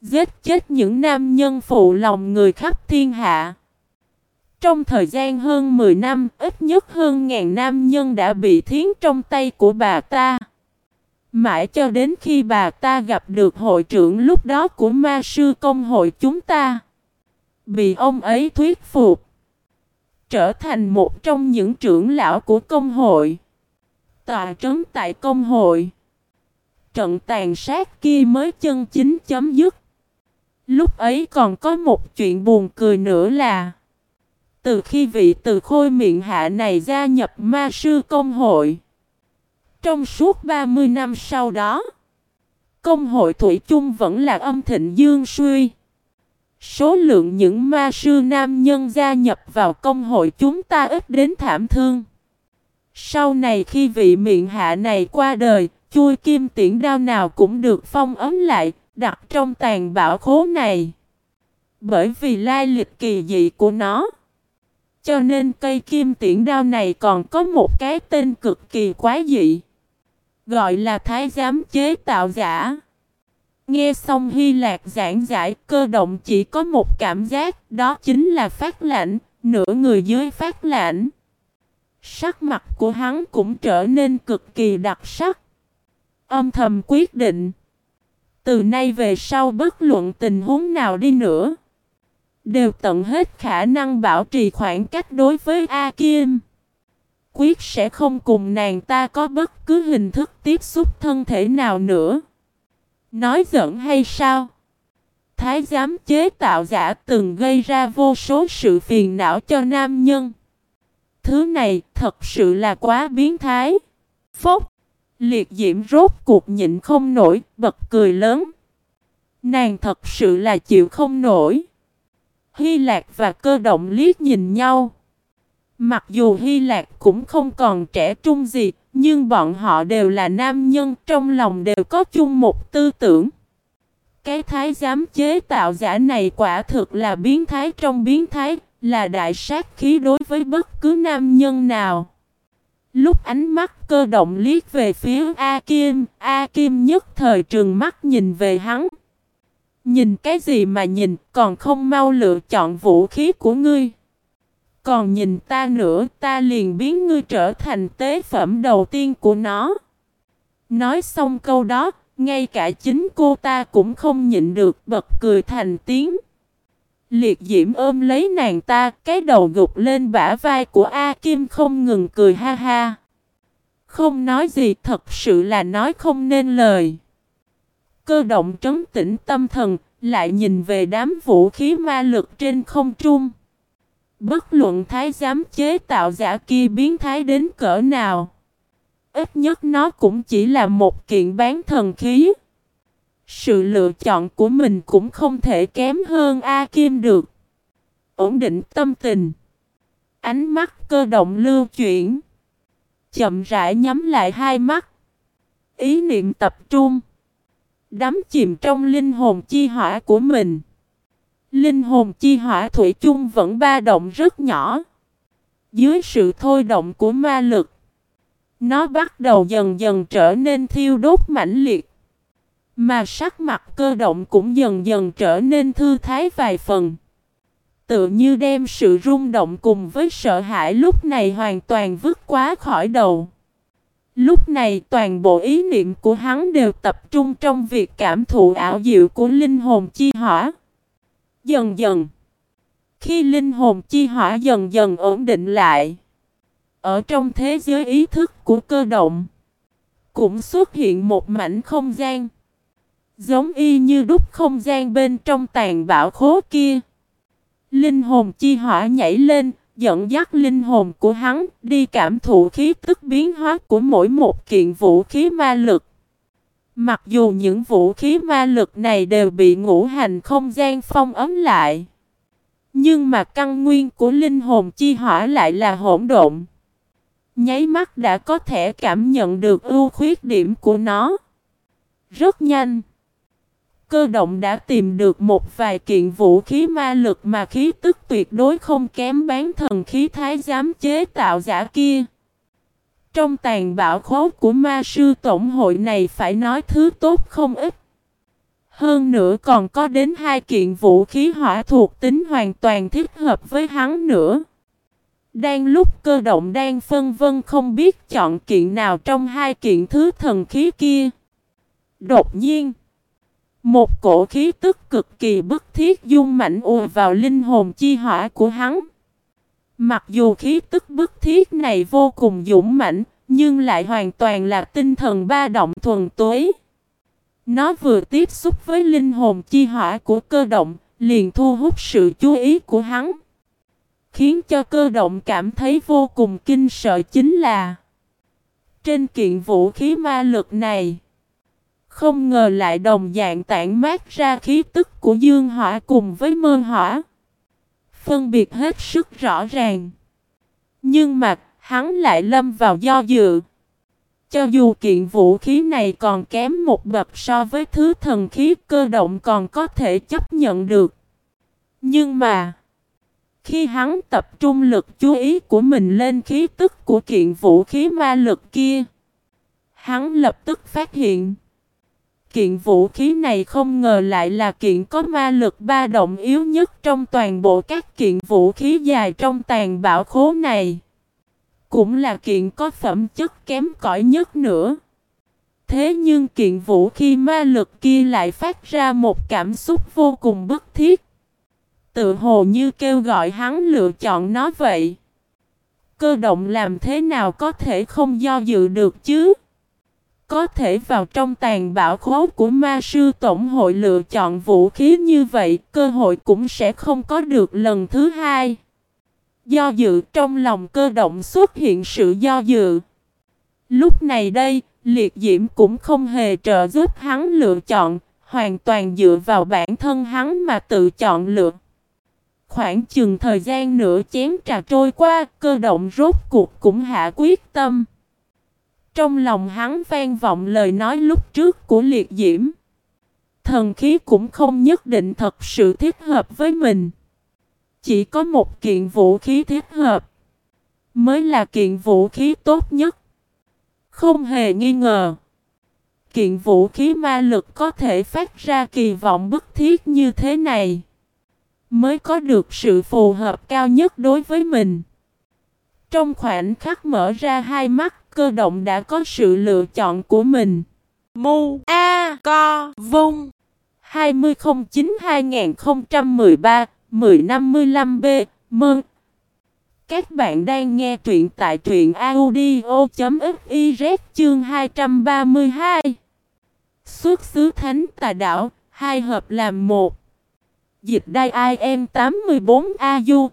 Speaker 1: Giết chết những nam nhân phụ lòng người khắp thiên hạ. Trong thời gian hơn 10 năm, ít nhất hơn ngàn nam nhân đã bị thiến trong tay của bà ta. Mãi cho đến khi bà ta gặp được hội trưởng lúc đó của ma sư công hội chúng ta. Bị ông ấy thuyết phục. Trở thành một trong những trưởng lão của công hội. Tòa trấn tại công hội. Trận tàn sát kia mới chân chính chấm dứt. Lúc ấy còn có một chuyện buồn cười nữa là, Từ khi vị từ khôi miệng hạ này gia nhập ma sư công hội trong suốt 30 năm sau đó, công hội Thủy chung vẫn là âm thịnh dương suy. Số lượng những ma sư nam nhân gia nhập vào công hội chúng ta ít đến thảm thương. Sau này khi vị miệng hạ này qua đời, chui kim tiễn đao nào cũng được phong ấm lại, đặt trong tàn bảo khố này. Bởi vì lai lịch kỳ dị của nó. Cho nên cây kim tiễn đao này còn có một cái tên cực kỳ quái dị. Gọi là thái giám chế tạo giả. Nghe xong Hy Lạc giảng giải cơ động chỉ có một cảm giác đó chính là phát lạnh, nửa người dưới phát lạnh. Sắc mặt của hắn cũng trở nên cực kỳ đặc sắc. Âm thầm quyết định. Từ nay về sau bất luận tình huống nào đi nữa. Đều tận hết khả năng bảo trì khoảng cách đối với A Kim quyết sẽ không cùng nàng ta có bất cứ hình thức tiếp xúc thân thể nào nữa. Nói giận hay sao? Thái giám chế tạo giả từng gây ra vô số sự phiền não cho nam nhân. Thứ này thật sự là quá biến thái. Phốc! Liệt diễm rốt cuộc nhịn không nổi, bật cười lớn. Nàng thật sự là chịu không nổi. Hy Lạc và cơ động liếc nhìn nhau. Mặc dù Hy Lạc cũng không còn trẻ trung gì, nhưng bọn họ đều là nam nhân, trong lòng đều có chung một tư tưởng. Cái thái giám chế tạo giả này quả thực là biến thái trong biến thái, là đại sát khí đối với bất cứ nam nhân nào. Lúc ánh mắt cơ động liếc về phía A Kim, A Kim nhất thời trường mắt nhìn về hắn. Nhìn cái gì mà nhìn, còn không mau lựa chọn vũ khí của ngươi. Còn nhìn ta nữa, ta liền biến ngươi trở thành tế phẩm đầu tiên của nó. Nói xong câu đó, ngay cả chính cô ta cũng không nhịn được bật cười thành tiếng. Liệt diễm ôm lấy nàng ta, cái đầu gục lên bả vai của A Kim không ngừng cười ha ha. Không nói gì thật sự là nói không nên lời. Cơ động trấn tĩnh tâm thần, lại nhìn về đám vũ khí ma lực trên không trung. Bất luận thái giám chế tạo giả kia biến thái đến cỡ nào. Ít nhất nó cũng chỉ là một kiện bán thần khí. Sự lựa chọn của mình cũng không thể kém hơn A Kim được. Ổn định tâm tình. Ánh mắt cơ động lưu chuyển. Chậm rãi nhắm lại hai mắt. Ý niệm tập trung. Đắm chìm trong linh hồn chi hỏa của mình. Linh hồn chi hỏa thủy chung vẫn ba động rất nhỏ. Dưới sự thôi động của ma lực. Nó bắt đầu dần dần trở nên thiêu đốt mãnh liệt. Mà sắc mặt cơ động cũng dần dần trở nên thư thái vài phần. Tự như đem sự rung động cùng với sợ hãi lúc này hoàn toàn vứt quá khỏi đầu. Lúc này toàn bộ ý niệm của hắn đều tập trung trong việc cảm thụ ảo diệu của linh hồn chi hỏa. Dần dần, khi linh hồn chi hỏa dần dần ổn định lại, ở trong thế giới ý thức của cơ động, cũng xuất hiện một mảnh không gian. Giống y như đúc không gian bên trong tàn bạo khố kia. Linh hồn chi hỏa nhảy lên, dẫn dắt linh hồn của hắn đi cảm thụ khí tức biến hóa của mỗi một kiện vũ khí ma lực. Mặc dù những vũ khí ma lực này đều bị ngũ hành không gian phong ấm lại. Nhưng mà căn nguyên của linh hồn chi hỏa lại là hỗn độn. Nháy mắt đã có thể cảm nhận được ưu khuyết điểm của nó. Rất nhanh. Cơ động đã tìm được một vài kiện vũ khí ma lực mà khí tức tuyệt đối không kém bán thần khí thái giám chế tạo giả kia. Trong tàn bạo khố của ma sư tổng hội này phải nói thứ tốt không ít. Hơn nữa còn có đến hai kiện vũ khí hỏa thuộc tính hoàn toàn thích hợp với hắn nữa. Đang lúc cơ động đang phân vân không biết chọn kiện nào trong hai kiện thứ thần khí kia. Đột nhiên, một cổ khí tức cực kỳ bức thiết dung mạnh ùa vào linh hồn chi hỏa của hắn. Mặc dù khí tức bức thiết này vô cùng dũng mạnh, nhưng lại hoàn toàn là tinh thần ba động thuần túy. Nó vừa tiếp xúc với linh hồn chi hỏa của cơ động, liền thu hút sự chú ý của hắn. Khiến cho cơ động cảm thấy vô cùng kinh sợ chính là Trên kiện vũ khí ma lực này Không ngờ lại đồng dạng tản mát ra khí tức của dương hỏa cùng với mơ hỏa Phân biệt hết sức rõ ràng Nhưng mà hắn lại lâm vào do dự cho dù kiện vũ khí này còn kém một bậc so với thứ thần khí cơ động còn có thể chấp nhận được. Nhưng mà, khi hắn tập trung lực chú ý của mình lên khí tức của kiện vũ khí ma lực kia, hắn lập tức phát hiện. Kiện vũ khí này không ngờ lại là kiện có ma lực ba động yếu nhất trong toàn bộ các kiện vũ khí dài trong tàn bạo khố này. Cũng là kiện có phẩm chất kém cỏi nhất nữa. Thế nhưng kiện vũ khí ma lực kia lại phát ra một cảm xúc vô cùng bức thiết tự hồ như kêu gọi hắn lựa chọn nó vậy. Cơ động làm thế nào có thể không do dự được chứ? Có thể vào trong tàn bảo khố của ma sư tổng hội lựa chọn vũ khí như vậy, cơ hội cũng sẽ không có được lần thứ hai. Do dự trong lòng cơ động xuất hiện sự do dự. Lúc này đây, liệt diễm cũng không hề trợ giúp hắn lựa chọn, hoàn toàn dựa vào bản thân hắn mà tự chọn lựa. Khoảng chừng thời gian nửa chén trà trôi qua, cơ động rốt cuộc cũng hạ quyết tâm. Trong lòng hắn vang vọng lời nói lúc trước của liệt diễm. Thần khí cũng không nhất định thật sự thích hợp với mình. Chỉ có một kiện vũ khí thích hợp. Mới là kiện vũ khí tốt nhất. Không hề nghi ngờ. Kiện vũ khí ma lực có thể phát ra kỳ vọng bức thiết như thế này. Mới có được sự phù hợp cao nhất đối với mình. Trong khoảnh khắc mở ra hai mắt, cơ động đã có sự lựa chọn của mình.
Speaker 2: Mu A Co Vung.
Speaker 1: 2009-2013-1055B Mừng! Các bạn đang nghe truyện tại truyện audio.fiz chương 232 Xuất xứ Thánh Tà Đảo, hai hợp làm một. Dịch đai im 84 au